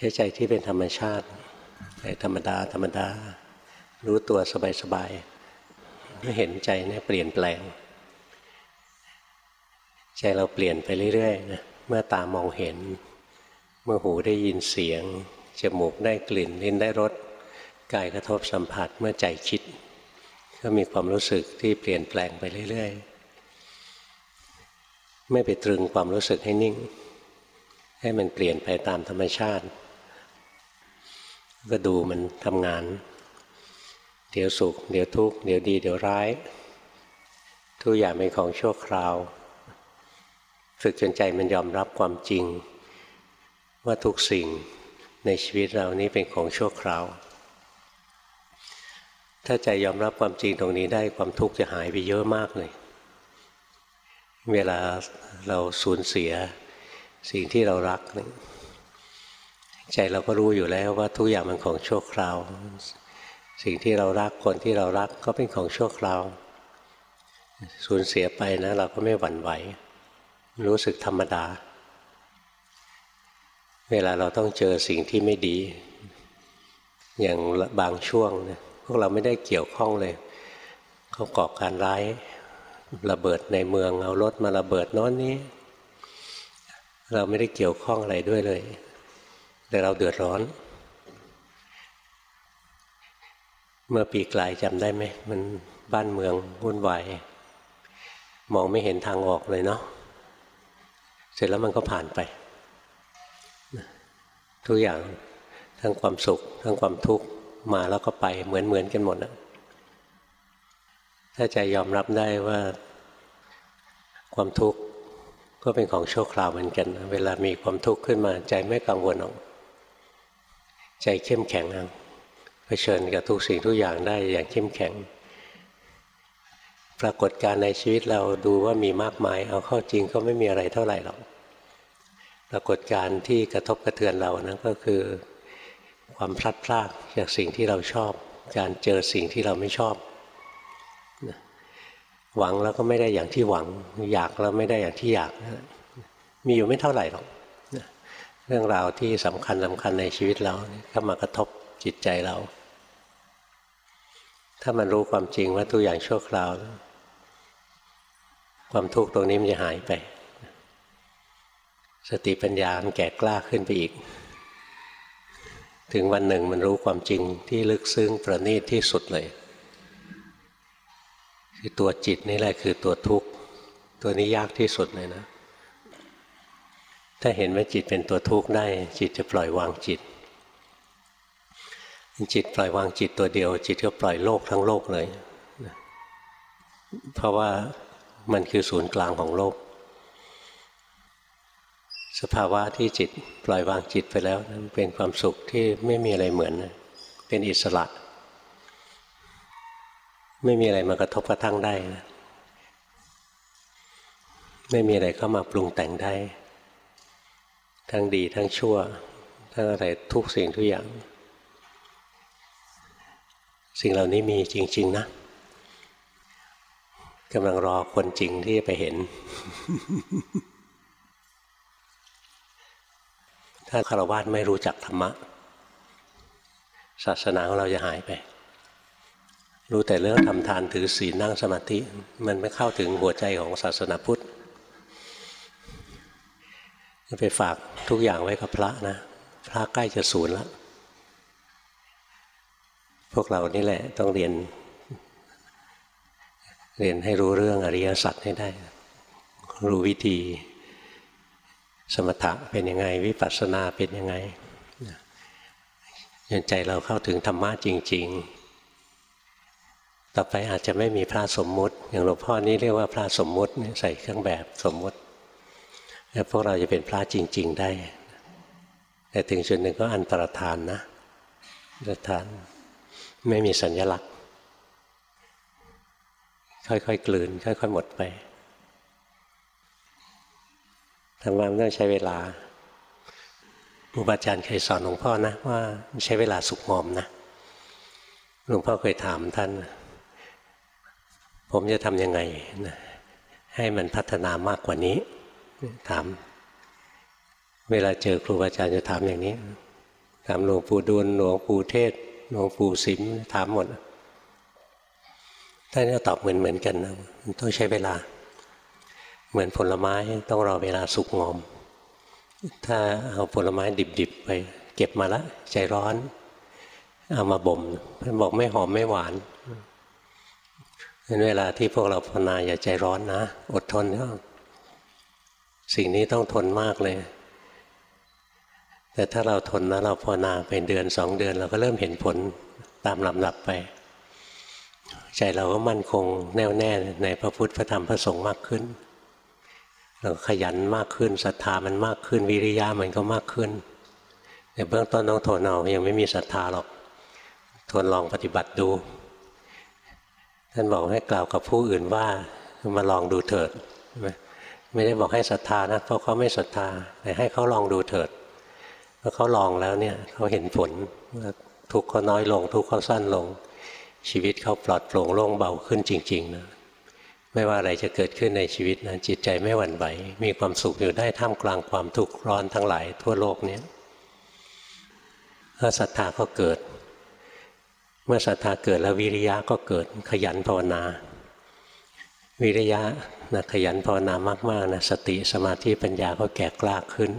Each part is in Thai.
ใช้ใจที่เป็นธรรมชาติใจธรรมดา ธรรมดา รู้ตัวสบายๆไม่เห็นใจเนี่ยเปลี่ยนแปลง ใจเราเปลี่ยนไปเรื่อยๆนะเมื่อตามองเห็น เมื่อหูได้ยินเสียงจมูกได้กลิ่นลิ้นได้รสกายกระทบสัมผัสเมื่อใจคิด ก็มีความรู้สึกที่เปลี่ยนแปลงไปเรื่อยๆ ไม่ไปตรึงความรู้สึกให้นิ่ง ให้มันเปลี่ยนไปตามธรรมชาติ ก็ดูมันทำงาน เดี๋ยวสุข เดี๋ยวทุกข์ เดี๋ยวดี เดี๋ยวร้าย ทุกอย่างเป็นของชั่วคราว ฝึกจนใจมันยอมรับความจริง ว่าทุกสิ่งในชีวิตเรานี้เป็นของชั่วคราว ถ้าใจยอมรับความจริงตรงนี้ได้ความทุกข์จะหายไปเยอะมากเลย เวลาเราสูญเสียสิ่งที่เรารัก ใจเราก็รู้อยู่แล้วว่าทุกอย่างมันของชั่วคราว สิ่งที่เรารักคนที่เรารักก็เป็นของชั่วคราวสูญเสียไปนะ เราก็ไม่หวั่นไหว รู้สึกธรรมดา เวลาเราต้องเจอสิ่งที่ไม่ดี อย่างบางช่วงนี่ยพวกเราไม่ได้เกี่ยวข้องเลยเขาก่อการร้ายระเบิดในเมืองเอารถมาระเบิดโน้นนี้ เราไม่ได้เกี่ยวข้องอะไรด้วยเลย แต่เราเดือดร้อน เมื่อปีกลายจำได้ไหมมันบ้านเมืองวุ่นวายมองไม่เห็นทางออกเลยเนาะเสร็จแล้วมันก็ผ่านไป ทุกอย่างทั้งความสุข ทั้งความทุกข์มาแล้วก็ไปเหมือนเหมือนกันหมดนะถ้าใจยอมรับได้ว่าความทุกข์ก็เป็นของชั่วคราวเหมือนกัน เวลามีความทุกข์ขึ้นมาใจไม่กังวลหรอก ใจเข้มแข็งเผชิญกับทุกสิ่งทุกอย่างได้อย่างเข้มแข็ง ปรากฏการในชีวิตเราดูว่ามีมากมาย เอาเข้าจริงก็ไม่มีอะไรเท่าไหร่หรอกปรากฏการที่กระทบกระเทือนเรานะก็คือ ความพลัดพรากจากสิ่งที่เราชอบ การเจอสิ่งที่เราไม่ชอบ หวังแล้วก็ไม่ได้อย่างที่หวัง อยากแล้วไม่ได้อย่างที่อยาก มีอยู่ไม่เท่าไหร่หรอก เรื่องราวที่สำคัญสำคัญในชีวิตเราก็มากระทบจิตใจเรา ถ้ามันรู้ความจริงว่าทุกอย่างชั่วคราว ความทุกข์ตรงนี้มันจะหายไป สติปัญญามันแก่กล้าขึ้นไปอีก ถึงวันหนึ่งมันรู้ความจริงที่ลึกซึ้งประณีตที่สุดเลยคือตัวจิตนี่แหละคือตัวทุกข์ ตัวนี้ยากที่สุดเลยนะ ถ้าเห็นว่าจิตเป็นตัวทุกข์ได้ จิตจะปล่อยวางจิต จิตปล่อยวางจิตตัวเดียว จิตก็ปล่อยโลกทั้งโลกเลย เพราะว่ามันคือศูนย์กลางของโลก สภาวะที่จิตปล่อยวางจิตไปแล้วนั้นเป็นความสุขที่ไม่มีอะไรเหมือน เป็นอิสระ ไม่มีอะไรมากระทบกระทั่งได้นะไม่มีอะไรเข้ามาปรุงแต่งได้ ทั้งดีทั้งชั่ว ทั้งอะไรทุกสิ่งทุกอย่าง สิ่งเหล่านี้มีจริง ๆ นะกำลังรอคนจริงที่จะไปเห็น ถ้าคารวะไม่รู้จักธรรมะ ศาสนาของเราจะหายไป รู้แต่เรื่องทำทานถือศีลนั่งสมาธิ มันไม่เข้าถึงหัวใจของศาสนาพุทธ ไปฝากทุกอย่างไว้กับพระนะ พระใกล้จะสูญแล้ว พวกเรานี่แหละต้องเรียน เรียนให้รู้เรื่องอริยสัจให้ได้ รู้วิธี สมถะเป็นยังไง วิปัสสนาเป็นยังไงจนใจเราเข้าถึงธรรมะจริง ๆ ต่อไปอาจจะไม่มีพระสมมุติ อย่างหลวงพ่อนี้เรียกว่าพระสมมุติใส่เครื่องแบบสมมุติ แล้วพวกเราจะเป็นพระจริง ๆ ได้ แต่ถึงจุดหนึ่งก็อันตรธานนะอันตรธานไม่มีสัญลักษณ์ ค่อยๆกลืน ค่อยๆหมดไปทำงานต้องใช้เวลาครูบาอาจารย์เคยสอนหลวงพ่อนะว่าใช้เวลาสุกงอมนะหลวงพ่อเคยถามท่าน ผมจะทำยังไงนะให้มันพัฒนามากกว่านี้ ถาม เวลาเจอครูบาอาจารย์จะถามอย่างนี้ ถามหลวงปู่ดูลหลวงปู่เทศหลวงปู่สิมถามหมดท่านก็ตอบเหมือนเหมือนกันนะต้องใช้เวลา เหมือนผลไม้ต้องรอเวลาสุกงอม ถ้าเอาผลไม้ดิบๆไป เก็บมาละใจร้อน เอามาบ่มท่านบอกไม่หอมไม่หวานเป็นเวลาที่พวกเราภาวนาอย่าใจร้อนนะ อดทนก็ สิ่งนี้ต้องทนมากเลย แต่ถ้าเราทนนะเราภาวนาเป็นเดือนสองเดือน เราก็เริ่มเห็นผลตามลำดับไป ใจเราก็มั่นคงแน่วแน่ในพระพุทธพระธรรมพระสงฆ์มากขึ้น เราขยันมากขึ้นศรัทธามันมากขึ้น วิริยะมันก็มากขึ้นแต่เบื้องต้นต้องทนเอายังไม่มีศรัทธาหรอกทนลองปฏิบัติดู ท่านบอกให้กล่าวกับผู้อื่นว่ามาลองดูเถิดใช่ไหม ไม่ได้บอกให้ศรัทธานะเพราะเขาไม่ศรัทธาแต่ให้เขาลองดูเถิดพอเขาลองแล้วเนี่ยเขาเห็นผลทุกข์เขาน้อยลง ทุกข์เขาสั้นลง ชีวิตเขาปลอดโปร่งโล่งเบาขึ้นจริง ๆ นะ ไม่ว่าอะไรจะเกิดขึ้นในชีวิตนะจิตใจไม่หวั่นไหวมีความสุขอยู่ได้ท่ามกลางความทุกข์ร้อนทั้งหลายทั่วโลกนี้ถ้าศรัทธาก็เกิด เมื่อศรัทธาเกิดแล้ววิริยะก็เกิดขยันภาวนา วิริยะนะขยันภาวนามากๆนะสติสมาธิปัญญาก็แก่กล้าขึ้น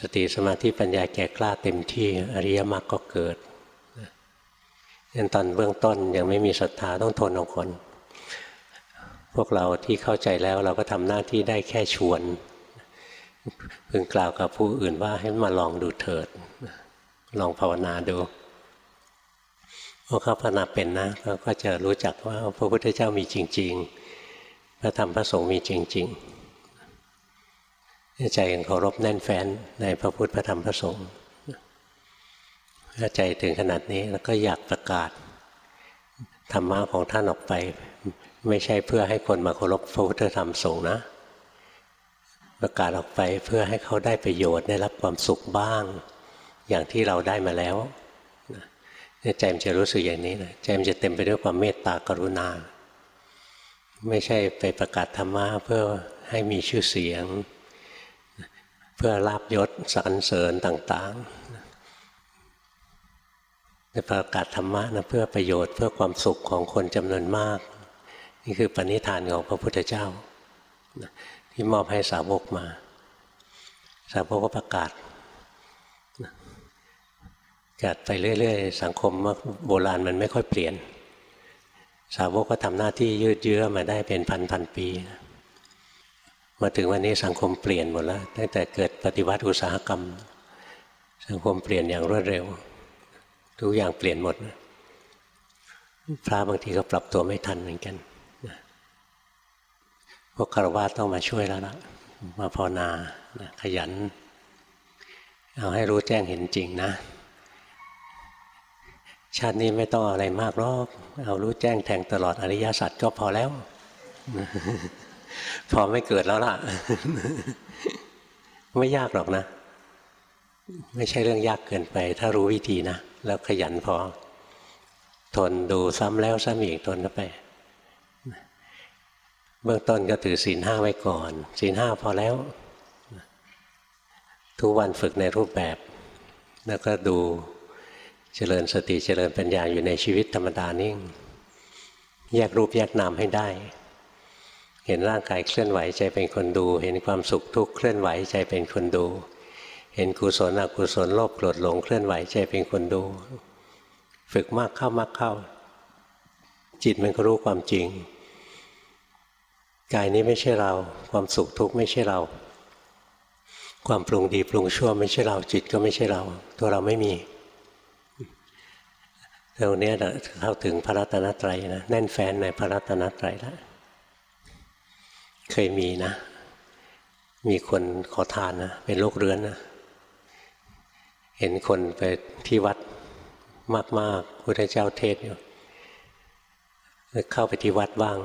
สติสมาธิปัญญาแก่กล้าเต็มที่อริยมรรคก็เกิดยันตอนเบื้องต้นยังไม่มีศรัทธาต้องทนเอาคน พวกเราที่เข้าใจแล้วเราก็ทำหน้าที่ได้แค่ชวนพึงกล่าวกับผู้อื่นว่าให้มาลองดูเถิด ลองภาวนาดู พวกเขาภาวนาเป็นนะเขาก็จะรู้จักว่าพระพุทธเจ้ามีจริง ๆ พระธรรมพระสงฆ์มีจริงๆใจยังเคารพแน่นแฟ้นในพระพุทธพระธรรมพระสงฆ์ถ้าใจถึงขนาดนี้แล้วก็อยากประกาศธรรมะของท่านออกไป ไม่ใช่เพื่อให้คนมาเคารพพระพุทธธรรมสงฆ์นะ ประกาศออกไปเพื่อให้เขาได้ประโยชน์ได้รับความสุขบ้าง อย่างที่เราได้มาแล้ว ใจมันจะรู้สึกอย่างนี้นะใจมันจะเต็มไปด้วยความเมตตากรุณา ไม่ใช่ไปประกาศธรรมะเพื่อให้มีชื่อเสียง เพื่อลาบยศสรรเสริญต่างๆแต่ประกาศธรรมะนะเพื่อประโยชน์เพื่อความสุขของคนจำนวนมาก นี่คือปณิธานของพระพุทธเจ้า ที่มอบให้สาวกมา สาวกก็ประกาศ จัดไปเรื่อยๆ สังคมโบราณมันไม่ค่อยเปลี่ยน สาวกก็ทำหน้าที่ยืดเยื้อมาได้เป็นพันพันปีมาถึงวันนี้สังคมเปลี่ยนหมดแล้วตั้งแต่เกิดปฏิวัติอุตสาหกรรม สังคมเปลี่ยนอย่างรวดเร็ว ทุกอย่างเปลี่ยนหมดพระบางทีก็ปรับตัวไม่ทันเหมือนกันพวกคารวะต้องมาช่วยแล้วนะมาภาวนาขยัน เอาให้รู้แจ้งเห็นจริงนะ ชาตินี้ไม่ต้องอะไรมากหรอกเอารู้แจ้งแทงตลอดอริยสัจก็พอแล้ว พอไม่เกิดแล้วล่ะ ไม่ยากหรอกนะ ไม่ใช่เรื่องยากเกินไป ถ้ารู้วิธีนะ แล้วขยันพอ ทนดูซ้ำแล้วซ้ำอีกทนก็ไป เบื้องต้นก็ถือศีลห้าไว้ก่อนศีลห้าพอแล้ว ทุกวันฝึกในรูปแบบ แล้วก็ดู เจริญสติเจริญปัญญาอยู่ในชีวิตธรรมดานิ่ง แยกรูปแยกนามให้ได้ เห็นร่างกายเคลื่อนไหวใจเป็นคนดู เห็นความสุขทุกข์เคลื่อนไหวใจเป็นคนดู เห็นกุศลอกุศลโลภโกรธหลงเคลื่อนไหวใจเป็นคนดู ฝึกมากเข้ามากเข้า จิตมันก็รู้ความจริงกายนี้ไม่ใช่เรา ความสุขทุกข์ไม่ใช่เรา ความปรุงดีปรุงชั่วไม่ใช่เราจิตก็ไม่ใช่เรา ตัวเราไม่มี ตรงนี้เข้าถึงพระรัตนตรัยนะแน่นแฟ้นในพระรัตนตรัยแล้วเคยมีนะ มีคนขอทานนะเป็นโรคเรื้อนนะเห็นคนไปที่วัดมากๆพระเจ้าเทศอยู่เข้าไปที่วัดบ้าง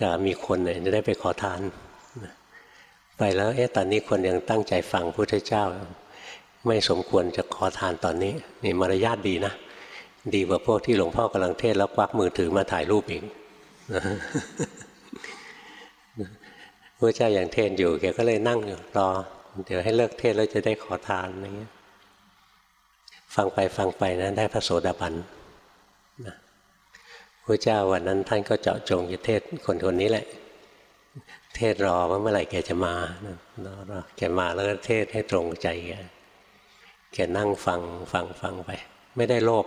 ก็มีคนเนี่ยจะได้ไปขอทาน ไปแล้วเอ๊ะตอนนี้คนยังตั้งใจฟังพระเจ้า ไม่สมควรจะขอทานตอนนี้ นี่มารยาทดีนะ ดีกว่าพวกที่หลวงพ่อกำลังเทศแล้วควักมือถือมาถ่ายรูปอีกพระเจ้าอย่างเทศอยู่แกก็เลยนั่งอยู่รอ เดี๋ยวให้เลิกเทศแล้วจะได้ขอทานอะไรเงี้ย ฟังไปฟังไปนะได้พระโสดาบันพระเจ้าวันนั้นท่านก็เจาะจงจะเทศคนคนนี้แหละ เทศรอว่าเมื่อไหร่แกจะมารอรอแกมาแล้วก็เทศให้ตรงใจแกแกนั่งฟังฟังฟังไป ไม่ได้โลภ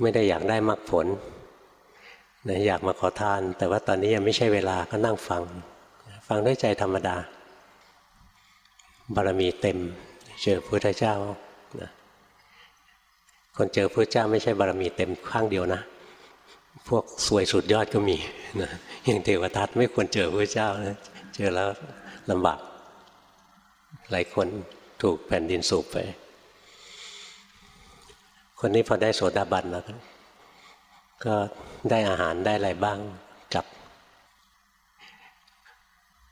ไม่ได้อยากได้มรรคผลนะอยากมาขอทาน แต่ว่าตอนนี้ยังไม่ใช่เวลาก็นั่งฟัง ฟังด้วยใจธรรมดา บารมีเต็ม เจอพระพุทธเจ้านะคนเจอพระเจ้าไม่ใช่บารมีเต็มข้างเดียวนะ พวกสวยสุดยอดก็มีนะอย่างเทวทัตไม่ควรเจอพระเจ้านะเจอแล้วลำบากหลายคนถูกแผ่นดินสูบไป คนนี้พอได้โสดาบันแล้ว ก็ได้อาหารได้อะไรบ้างกับ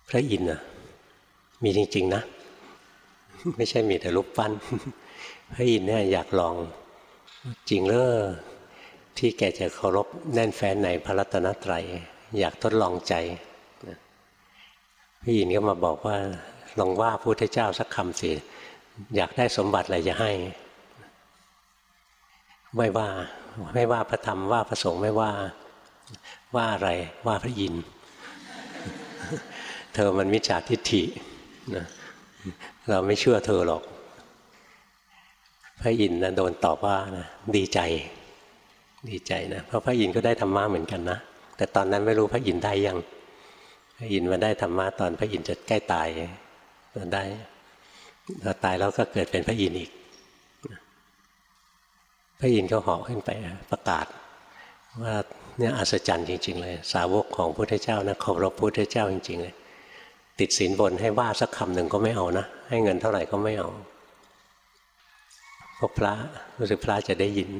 พระอินทร์นะมีจริง ๆ นะ ไม่ใช่มีแต่รูปปั้น พระอินทร์เนี่ยอยากลอง จริงเลอที่แกจะเคารพแน่นแฟ้นในพระรัตนตรัย อยากทดลองใจพระอินทร์ก็มาบอกว่าลองว่าพระพุทธเจ้าสักคำสิ อยากได้สมบัติอะไรจะให้ ไม่ว่า ไม่ว่าพระธรรมว่าพระสงฆ์ไม่ว่าว่าอะไรว่าพระอินทร์เธอมันมิจฉาทิฏฐินะเราไม่เชื่อเธอหรอก พระอินทร์นะโดนตอบว่านะดีใจ ดีใจนะเพราะพระอินทร์ก็ได้ธรรมะเหมือนกันนะแต่ตอนนั้นไม่รู้พระอินทร์ได้ยังพระอินทร์มาได้ธรรมะตอนพระอินทร์จะใกล้ตายมาได้พอตายแล้วก็เกิดเป็นพระอินทร์อีก พระอินทร์ก็เหาะขึ้นไปประกาศ ว่าเนี่ยอัศจรรย์จริง ๆ เลย สาวกของพระพุทธเจ้านะเคารพพระพุทธเจ้าจริง ๆ เลย ติดสินบนให้ว่าสักคำหนึ่งก็ไม่เอานะ ให้เงินเท่าไหร่ก็ไม่เอาพวกพระรู้สึกพระจะได้ยิน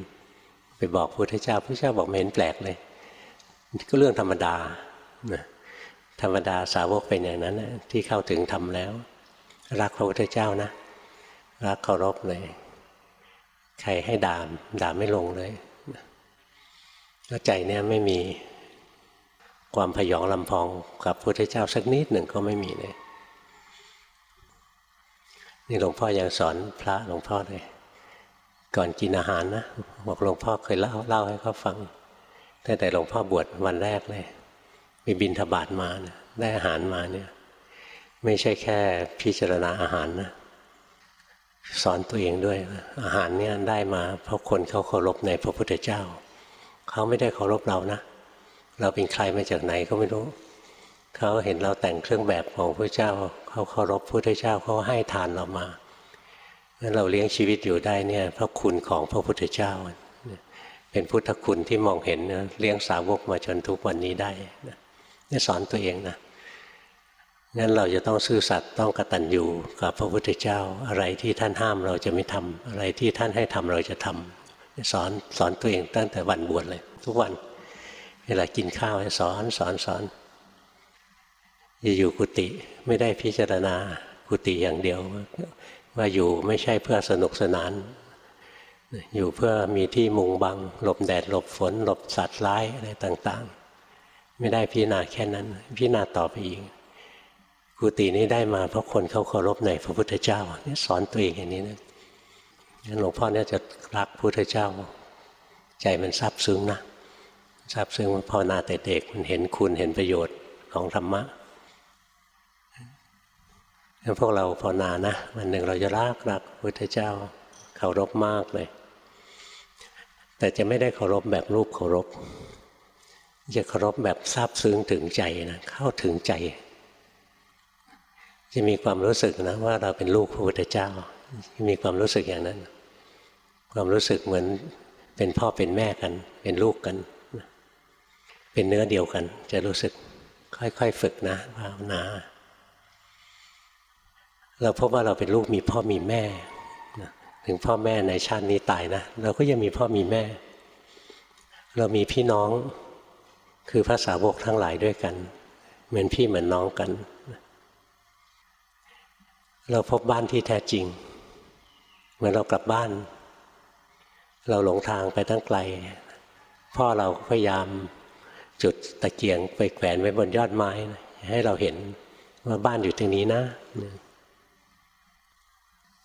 ไปบอกพระพุทธเจ้าพระเจ้าบอกไม่เห็นแปลกเลยก็เรื่องธรรมดานะธรรมดาสาวกเป็นอย่างนั้นนะที่เข้าถึงธรรมแล้ว รักพระพุทธเจ้านะ รักเคารพเลย ใครให้ด่าด่าไม่ลงเลยแล้วใจเนี่ยไม่มีความพยองลำพองกับพระพุทธเจ้าสักนิดหนึ่งก็ไม่มีเลยนี่หลวงพ่อยังสอนพระหลวงพ่อเลย ก่อนกินอาหารนะบอกหลวงพ่อเคยเล่าเล่าให้เขาฟังตั้งแต่หลวงพ่อบวชวันแรกเลยมีบินทบาทมานะได้อาหารมาเนี่ย ไม่ใช่แค่พิจารณาอาหารนะ สอนตัวเองด้วย อาหารเนี่ยได้มา เพราะคนเขาเคารพในพระพุทธเจ้า เขาไม่ได้เคารพเรานะ เราเป็นใครมาจากไหนก็ไม่รู้ เขาเห็นเราแต่งเครื่องแบบของพระเจ้า เขาเคารพพระพุทธเจ้าเขาให้ทานเรามางั้นเราเลี้ยงชีวิตอยู่ได้เนี่ยเพราะคุณของพระพุทธเจ้า เป็นพุทธคุณที่มองเห็นเลี้ยงสาวกมาจนทุกวันนี้ได้นี่สอนตัวเองนะ งั้นเราจะต้องซื่อสัตย์ต้องกตัญญูกับพระพุทธเจ้า อะไรที่ท่านห้ามเราจะไม่ทำอะไรที่ท่านให้ทำเราจะทำสอนสอนตัวเองตั้งแต่วันบวชเลย ทุกวัน เวลากินข้าวสอนสอนสอนจะอยู่กุฏิไม่ได้พิจารณากุฏิอย่างเดียว ว่าอยู่ไม่ใช่เพื่อสนุกสนาน อยู่เพื่อมีที่มุงบัง หลบแดดหลบฝน หลบสัตว์ร้ายอะไรต่าง ๆ ไม่ได้พิจารณาแค่นั้น พิจารณาต่อไปอีก กุฏินี้ได้มาเพราะคนเขาเคารพในพระพุทธเจ้านี่สอนตัวเองอย่างนี้นะงั้นหลวงพ่อเนี่ยจะรักพระพุทธเจ้า ใจมันซาบซึ้งนะซาบซึ้งภาวนาแต่เด็กมันเห็นคุณเห็นประโยชน์ของธรรมะงั้นพวกเราภาวนานะวันหนึ่งเราจะรักรักพระพุทธเจ้าเคารพมากเลย แต่จะไม่ได้เคารพแบบรูปเคารพจะเคารพแบบซาบซึ้งถึงใจนะเข้าถึงใจ จะมีความรู้สึกนะว่าเราเป็นลูกพระพุทธเจ้ามีความรู้สึกอย่างนั้น ความรู้สึกเหมือนเป็นพ่อเป็นแม่กัน เป็นลูกกัน เป็นเนื้อเดียวกัน จะรู้สึกค่อยๆฝึกนะภาวนาเราพบว่าเราเป็นลูกมีพ่อมีแม่ถึงพ่อแม่ในชาตินี้ตายนะเราก็ยังมีพ่อมีแม่ เรามีพี่น้องคือพระสาวกทั้งหลายด้วยกัน เหมือนพี่เหมือนน้องกัน เราพบบ้านที่แท้จริง เหมือนเรากลับบ้าน เราหลงทางไปตั้งไกล พ่อเราพยายามจุดตะเกียงไปแขวนไว้บนยอดไม้ ให้เราเห็นว่าบ้านอยู่ตรงนี้นะ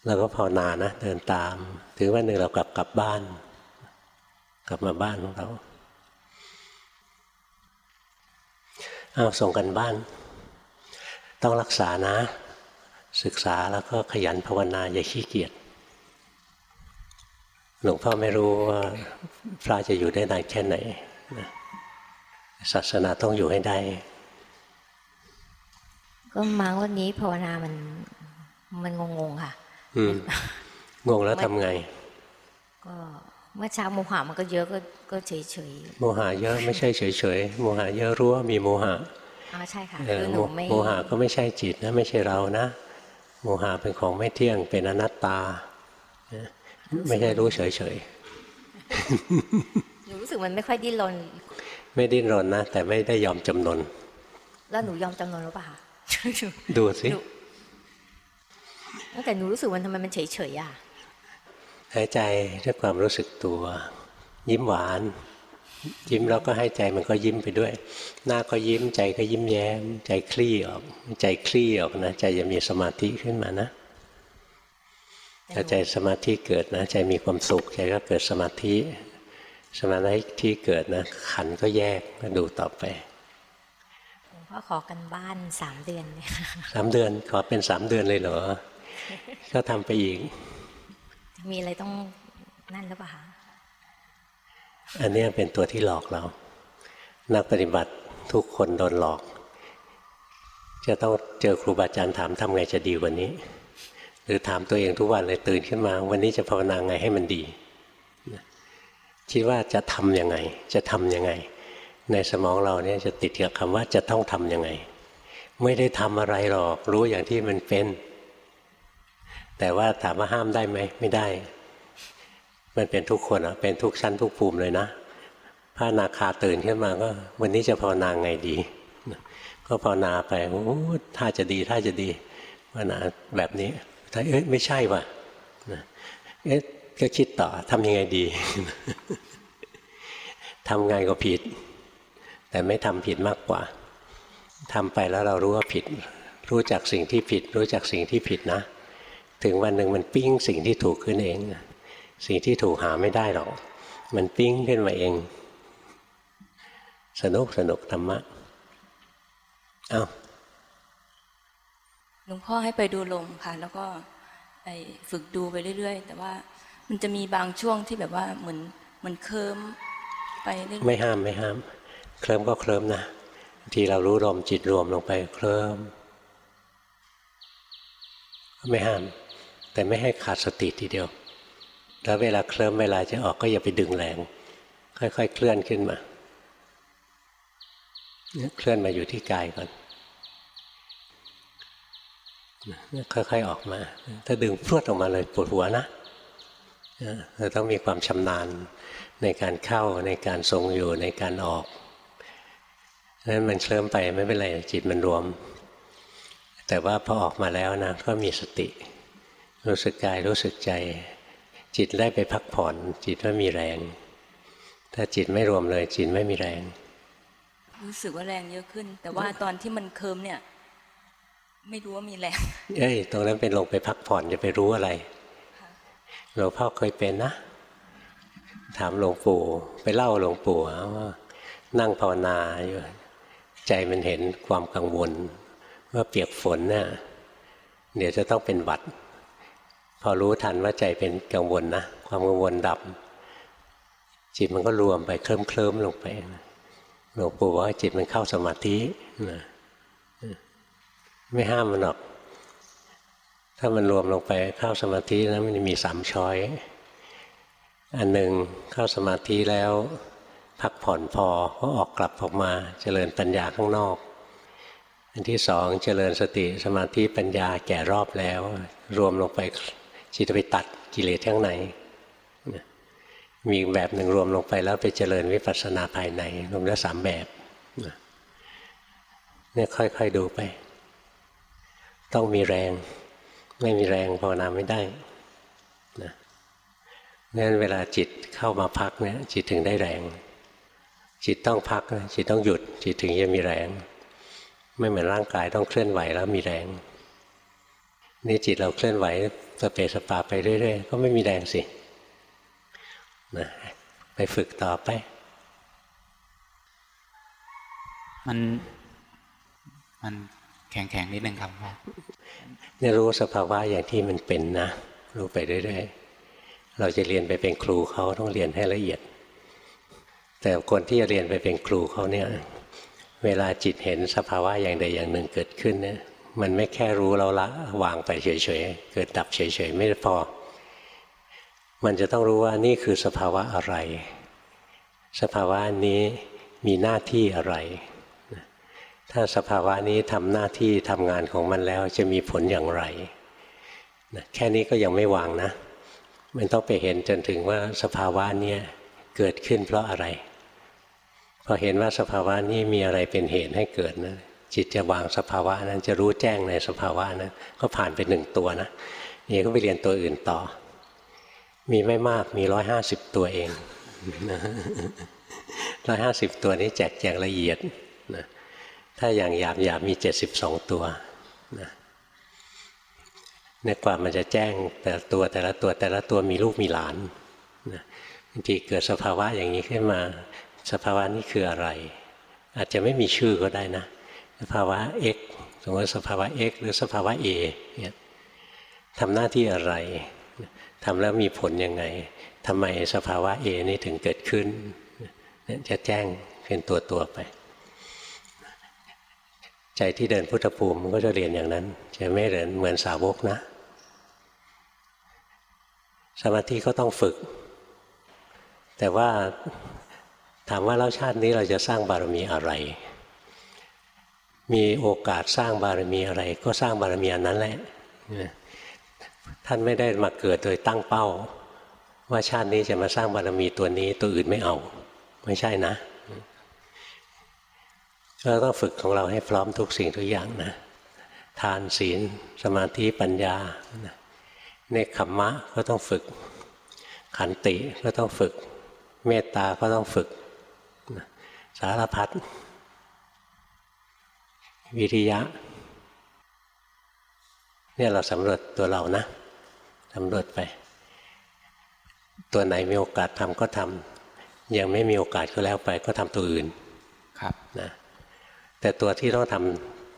เราก็ภาวนานะเดินตาม ถึงวันหนึ่งเรากลับกลับบ้าน กลับมาบ้านของเราเอาส่งกันบ้าน ต้องรักษานะ ศึกษาแล้วก็ขยันภาวนาอย่าขี้เกียจหลวงพ่อไม่รู้ว่าพระจะอยู่ได้นานแค่ไหนนะศาสนาต้องอยู่ให้ได้ ก็มาวันนี้ภาวนามันมันงงๆค่ะ อืมงงแล้วทำไง ก็เมื่อเช้าโมหะมันก็เยอะก็ก็เฉยเฉยโมหะเยอะไม่ใช่เฉยๆโมหะเยอะรู้ว่ามีโมหะๆอ๋อใช่ค่ะเอคืออหนูไม่โมหะก็ไม่ใช่จิตนะ ไม่ใช่เรานะ โมหะเป็นของไม่เที่ยงเป็นอนัตตานะไม่ใช่รู้เฉยหนูรู้สึกมันไม่ค่อยดิ้นรนๆไม่ดิ้นรนนะ แต่ไม่ได้ยอมจำนน แล้วหนูยอมจำนนหรือเปล่าคะดูสิหนูตั้งแต่หนูรู้สึกมันทำไมมันเฉยเฉยๆอะหายใจด้วยความรู้สึกตัว ยิ้มหวาน ยิ้มแล้วก็ให้ใจมันก็ยิ้มไปด้วย หน้าก็ยิ้มใจก็ยิ้มแย้ม ใจคลี่ออกใจคลี่ออกนะใจจะมีสมาธิขึ้นมานะถ้าใจสมาธิเกิดนะใจมีความสุขใจก็เกิดสมาธิ สมาธิที่เกิดนะขันธ์ก็แยกก็ดูต่อไปหลวงพ่อขอกันบ้านสามเดือนเนี่ยสามเดือนขอเป็นสามเดือนเลยเหรอ ก็ทำไปอีก มีอะไรต้องนั่นหรือเปล่าคะ อันนี้เป็นตัวที่หลอกเรา นักปฏิบัติทุกคนโดนหลอก จะต้องเจอครูบาอาจารย์ถามทำไงจะดีกว่านี้ หรือถามตัวเองทุกวันเลยตื่นขึ้นมา วันนี้จะภาวนาไงให้มันดีคิดว่าจะทำยังไง จะทำยังไง ในสมองเราเนี่ยจะติดกับคำว่าจะต้องทำยังไง ไม่ได้ทำอะไรหรอก รู้อย่างที่มันเป็น แต่ว่าถามว่าห้ามได้ไหมไม่ได้ มันเป็นทุกคนอะเป็นทุกชั้นทุกภูมิเลยนะพระนาคาตื่นขึ้นมาก็ วันนี้จะภาวนาไงดี ก็ภาวนาไปโอ้ถ้าจะดีถ้าจะดีภาวนาแบบนี้ถ้าเอ๊ะไม่ใช่ว่ะเอ๊ะก็คิดต่อทำยังไงดีทำไงก็ผิด แต่ไม่ทำผิดมากกว่าทำไปแล้วเรารู้ว่าผิด รู้จักสิ่งที่ผิด รู้จักสิ่งที่ผิดนะ ถึงวันหนึ่งมันปิ้งสิ่งที่ถูกขึ้นเอง สิ่งที่ถูกหาไม่ได้หรอก มันปิ้งขึ้นมาเอง สนุกสนุกธรรมะเอาหลวงพ่อให้ไปดูลมค่ะ แล้วก็ไปฝึกดูไปเรื่อย ๆ แต่ว่ามันจะมีบางช่วงที่แบบว่าเหมือนเหมือนเคิมไปเรื่อยไม่ห้ามไม่ห้าม เคลิ้มก็เคลิ้มนะบางทีเรารู้ลมจิตรวมลงไปเคลิ้มก็ไม่ห้าม แต่ไม่ให้ขาดสติทีเดียว แล้วเวลาเคลิ้มเวลาจะออกก็อย่าไปดึงแรง ค่อยๆ เคลื่อนขึ้นมาเคลื่อนมาอยู่ที่กายก่อนค่อยๆออกมา ถ้าดึงพรวดออกมาเลยปวดหัวนะเราต้องมีความชำนาญในการเข้าในการทรงอยู่ในการออกนั้นมันเคลิ้มไปไม่เป็นไรจิตมันรวม แต่ว่าพอออกมาแล้วนะก็มีสติ รู้สึกกายรู้สึกใจ จิตได้ไปพักผ่อน จิตไม่มีแรง ถ้าจิตไม่รวมเลยจิตไม่มีแรงๆรู้สึกว่าแรงเยอะขึ้น แต่ว่าตอนที่มันเคิมเนี่ย ไม่รู้ว่ามีแรงเอ้ยตรงนั้นเป็นลงไปพักผ่อนจะไปรู้อะไรหลวงพ่อเคยเป็นนะ ถามหลวงปู่ไปเล่าหลวงปู่ว่า นั่งภาวนาอยู่ใจมันเห็นความกังวล ว่าเปียกฝนเนี่ยเดี๋ยวจะต้องเป็นหวัด พอรู้ทันว่าใจเป็นกังวลนะความกังวลดับ จิตมันก็รวมไปเคลิ้มเคลิ้มๆลงไปหลวงปู่บอกว่าจิตมันเข้าสมาธินะไม่ห้ามมันหรอก ถ้ามันรวมลงไปเข้าสมาธิแล้วมันมีสามช้อย อันหนึ่งเข้าสมาธิแล้วพักผ่อนพอก็ออกกลับออกมาเจริญปัญญาข้างนอก อันที่สองเจริญสติสมาธิปัญญาแก่รอบแล้ว รวมลงไป จิตไปตัดกิเลสข้างในมีแบบหนึ่งรวมลงไปแล้วไปเจริญวิปัสสนาภายในรวมแล้วสามแบบเนี่ยค่อยๆดูไป ต้องมีแรง ไม่มีแรงภาวนาไม่ได้นะงั้นเวลาจิตเข้ามาพักเนี่ยจิตถึงได้แรง จิตต้องพักจิตต้องหยุด จิตถึงจะมีแรง ไม่เหมือนร่างกายต้องเคลื่อนไหวแล้วมีแรงนี่จิตเราเคลื่อนไหว สเปสสปาไปเรื่อยๆ ก็ไม่มีแรงสินะไปฝึกต่อไป มันมันแข็งแข็งๆนิดนึงครับพ่อเนี่ยรู้สภาวะอย่างที่มันเป็นนะ รู้ไปเรื่อยๆ เราจะเรียนไปเป็นครูเขาต้องเรียนให้ละเอียด แต่คนที่จะเรียนไปเป็นครูเขาเนี่ย เวลาจิตเห็นสภาวะอย่างใดอย่างหนึ่งเกิดขึ้นเนี่ย มันไม่แค่รู้แล้วละวางไปเฉยๆ เกิดดับเฉยๆ ไม่พอ มันจะต้องรู้ว่านี่คือสภาวะอะไร สภาวะนี้มีหน้าที่อะไร ถ้าสภาวะนี้ทำหน้าที่ทำงานของมันแล้วจะมีผลอย่างไรนะแค่นี้ก็ยังไม่วางนะ มันต้องไปเห็นจนถึงว่าสภาวะนี้เกิดขึ้นเพราะอะไร พอเห็นว่าสภาวะนี้มีอะไรเป็นเหตุให้เกิดนะ จิตจะวางสภาวะนั้นจะรู้แจ้งในสภาวะนั้นก็ผ่านไปหนึ่งตัวนะนี่ก็ไปเรียนตัวอื่นต่อ มีไม่มากมีร้อยห้าสิบตัวเองร้อยห้าสิบตัวนี้แจกแจงละเอียดนะถ้าอย่างหยาบหยาบมีเจ็ดสิบสองตัวนะเนี่ยกว่ามันจะแจ้งแต่ละตัวแต่ละตัวแต่ละตัวมีลูกมีหลานนะบางทีเกิดสภาวะอย่างนี้ขึ้นมา สภาวะนี้คืออะไร อาจจะไม่มีชื่อก็ได้นะ สภาวะ x สมมติสภาวะ x หรือสภาวะ a เนี่ยทำหน้าที่อะไรทำแล้วมีผลยังไงทำไมสภาวะ a นี้ถึงเกิดขึ้นจะแจ้งเป็นตัวตัวไป ใจที่เดินพุทธภูมิมันก็จะเรียนอย่างนั้น จะไม่เรียนเหมือนสาวกนะ สมาธิก็ต้องฝึก แต่ว่าถามว่าแล้วชาตินี้เราจะสร้างบารมีอะไร มีโอกาสสร้างบารมีอะไร ก็สร้างบารมีอันนั้นแหละท่านไม่ได้มาเกิดโดยตั้งเป้า ว่าชาตินี้จะมาสร้างบารมีตัวนี้ตัวอื่นไม่เอา ไม่ใช่นะเราต้องฝึกของเราให้พร้อมทุกสิ่งทุกอย่างนะ ทานศีล สมาธิปัญญาเนคขมมะก็ต้องฝึก ขันติก็ต้องฝึก เมตตาก็ต้องฝึก สารพัด วิริยะ เนี่ยเราสำรวจตัวเรานะสำรวจไป ตัวไหนมีโอกาสทำก็ทำยังไม่มีโอกาสก็แล้วไปก็ทำตัวอื่นครับนะแต่ตัวที่ต้องท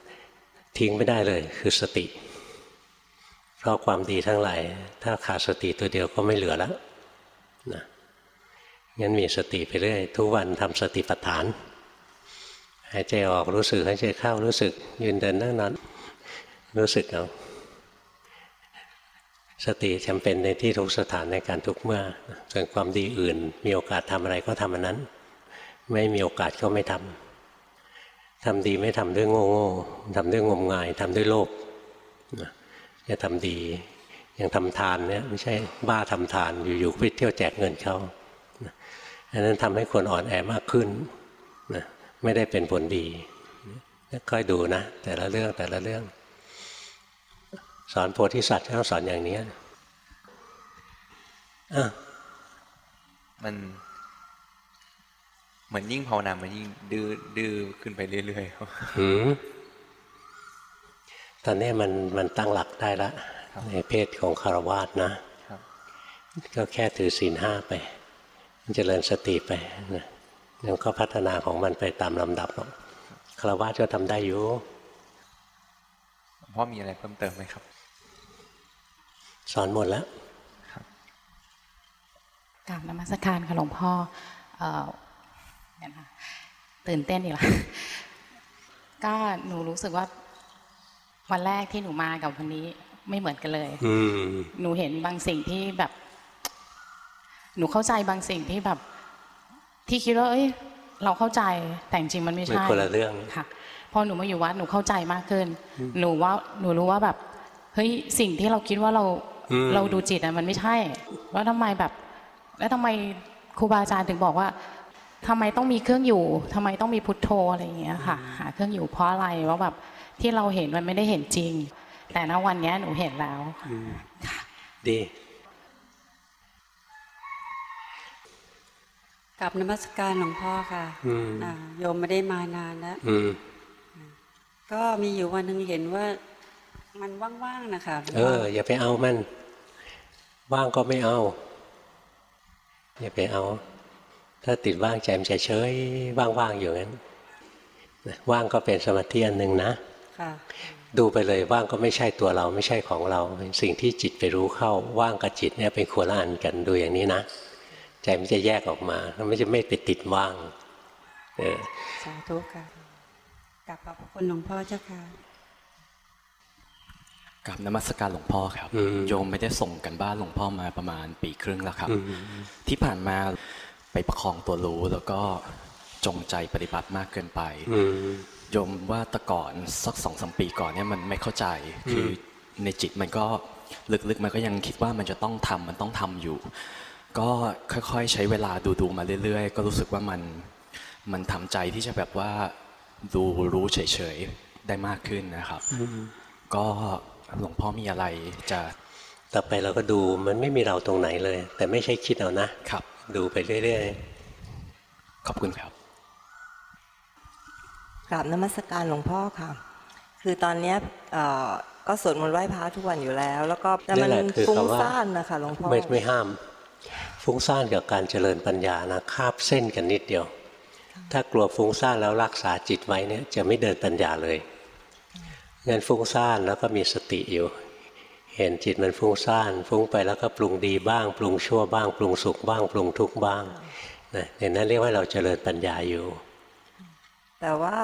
ำทิ้งไม่ได้เลย คือสติ เพราะความดีทั้งหลายถ้าขาดสติตัวเดียวก็ไม่เหลือแล้วนะงั้นมีสติไปเรื่อยทุกวันทำสติปัฏฐาน หายใจออกรู้สึกหายใจเข้ารู้สึก ยืนเดินนั่งนอนรู้สึกเอาสติจำเป็นในที่ทุกสถานในการทุกเมื่อส่วนความดีอื่น มีโอกาสทำอะไรก็ทำอันนั้น ไม่มีโอกาสก็ไม่ทำทำดีไม่ทำด้วยโง่โง่ทำด้วยงมงายทำด้วยโลภจะทำดีอย่างทำทานเนี่ยไม่ใช่บ้าทำทานอยู่ๆไปเที่ยวแจกเงินเขาอันนั้นทำให้คนอ่อนแอมากขึ้น ไม่ได้เป็นผลดีนะค่อยดูนะ แต่ละเรื่องแต่ละเรื่อง สอนโพธิสัตว์ต้องสอนอย่างนี้อะมันเหมือนยิ่งภาวนามันยิ่งดื้อดื้อขึ้นไปเรื่อยๆครับหืมตอนนี้มันมันตั้งหลักได้ละครับในเพศของคารวาสนะครับก็แค่ถือศีลห้าไปมันจเจริญสติไปนะ แล้วก็พัฒนาของมันไปตามลำดับหรอกคารวะก็ทำได้อยู่พ่อมีอะไรเพิ่มเติมไหมครับ สอนหมดแล้วกราบนมัสการค่ะหลวงพ่อเอ่อเดี๋ยวนะตื่นเต้นอีกแล้วก็หนูรู้สึกว่าวันแรกที่หนูมากับวันนี้ไม่เหมือนกันเลยอืมหนูเห็นบางสิ่งที่แบบ หนูเข้าใจบางสิ่งที่แบบ ที่คิดว่าเอ้ยเราเข้าใจแต่จริงๆมันไม่เป็นใช่คนละเรื่องค่ะพอหนูมาอยู่วัดหนูเข้าใจมากขึ้น หนูว่าหนูรู้ว่าแบบเฮ้ยสิ่งที่เราคิดว่าเราอืมเราดูจิตอะมันไม่ใช่ แล้วทำไมแบบ แล้วทำไมครูบาอาจารย์ถึงบอกว่าทำไมต้องมีเครื่องอยู่ทำไมต้องมีพุทโธอะไรอย่างเงี้ยค่ะ หาเครื่องอยู่เพราะอะไรว่าแบบที่เราเห็นมันไม่ได้เห็นจริง แต่ณวันเนี้ยหนูเห็นแล้วค่ะดี กับนมัสการหลวงพ่อค่ะอืมอ่าโยมไม่ได้มานานแล้วอืมก็มีอยู่วันหนึ่งเห็นว่า มันว่างๆนะคะหลวงเอพ่ออย่าไปเอามัน ว่างก็ไม่เอา อย่าไปเอา ถ้าติดว่างใจมันจะเฉยว่างๆอยู่งั้นนะว่างก็เป็นสมาธิอันหนึ่งนะค่ะดูไปเลยว่างก็ไม่ใช่ตัวเราไม่ใช่ของเราเป็นสิ่งที่จิตไปรู้เข้าว่างกับจิตเนี่ยเป็นคนละอันกันดูอย่างนี้นะ ใจมันจะแยกออกมามันไม่จะไม่ไปติดว่างเออสาธุค่ะกลับขอบพระคุณหลวงพ่อเจ้าค่ะกับนมัสการหลวงพ่อครับอืมโยมไม่ได้ส่งกันบ้านหลวงพ่อมาประมาณปีครึ่งแล้วครับอืมที่ผ่านมาไปประคองตัวรู้แล้วก็จงใจปฏิบัติมากเกินไปอืมโยมว่าแต่ก่อนสักสองสมปีก่อนเนี่ยมันไม่เข้าใจ คือในจิตมันก็ลึกๆมันก็ยังคิดว่ามันจะต้องทำมันต้องทำอยู่ ก็ค่อยๆใช้เวลาดูๆมาเรื่อยๆ ก็รู้สึกว่ามันมันทำใจที่จะแบบว่าดูรู้เฉยๆได้มากขึ้นนะครับ ก็หลวงพ่อมีอะไรจะต่อไปเราก็ดูมันไม่มีเราตรงไหนเลย แต่ไม่ใช่คิดเอานะครับ ดูไปเรื่อยขอบคุณครับกราบนมัสการหลวงพ่อค่ะ คือตอนเนี้ยเอ่อก็สวดมนต์ไหว้พระทุกวันอยู่แล้ว แล้วก็แต่ๆมันแหละคือฟุ้งคำว่าซ่านนะคะหลวงพ่อไม่ไม่ห้าม ฟุ้งซ่านกับการเจริญปัญญานะคาบเส้นกันนิดเดียว ถ้ากลัวฟุ้งซ่านแล้วรักษาจิตไว้เนี่ยจะไม่เดินปัญญาเลยงั้นฟุ้งซ่านแล้วก็มีสติอยู่ เห็นจิตมันฟุ้งซ่านฟุ้งไปแล้วก็ปรุงดีบ้าง ปรุงชั่วบ้าง ปรุงสุขบ้าง ปรุงทุกข์บ้างนะอย่างนั้นเรียกว่าเราเจริญปัญญาอยู่ แต่ว่า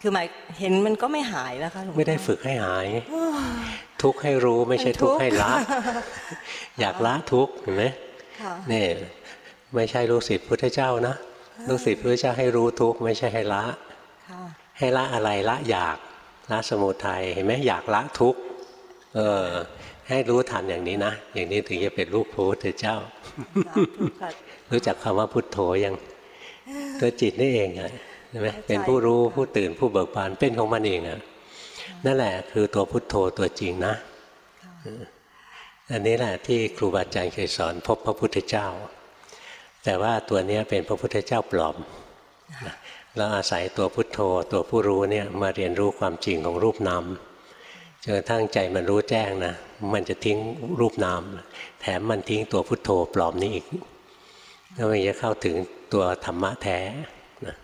คือหมายเห็นมันก็ไม่หายนะคะหลวงพ่อไม่ได้ฝึกให้หาย ทุกข์ให้รู้ไม่ใช่มันทุทุกกข์ข์ให้ละ อยากละทุกข์เห็นไหมค่ะ นี่ไม่ใช่ลูกศิษย์พุทธเจ้านะลูกศิษย์พุทธเจ้าให้รู้ทุกข์ไม่ใช่ให้ละค่ะให้ละอะไรละอยากละสมุทัยเห็นไหมอยากละทุกข์เออให้รู้ทันอย่างนี้นะ อย่างนี้ถึงจะเป็นลูกพระพุทธเจ้าสาธุค่ะรู้จักคำว่าพุทโธยังตัวจิตนี่เองอะใช่ไหมเข้าใจเป็นผู้รู้ผู้ตื่นผู้เบิกบานเป็นของมันเองอะนั่นแหละคือตัวพุทโธตัวจริงนะ อันนี้แหละที่ครูบาอาจารย์เคยสอนพบพระพุทธเจ้า แต่ว่าตัวนี้เป็นพระพุทธเจ้าปลอมเราอาศัยตัวพุทโธตัวผู้รู้เนี่ยมาเรียนรู้ความจริงของรูปนามจนกระทั่งใจมันรู้แจ้งนะมันจะทิ้งรูปนาม แถมมันทิ้งตัวพุทโธปลอมนี้อีกแล้วมันจะเข้าถึงตัวธรรมะแท้นะ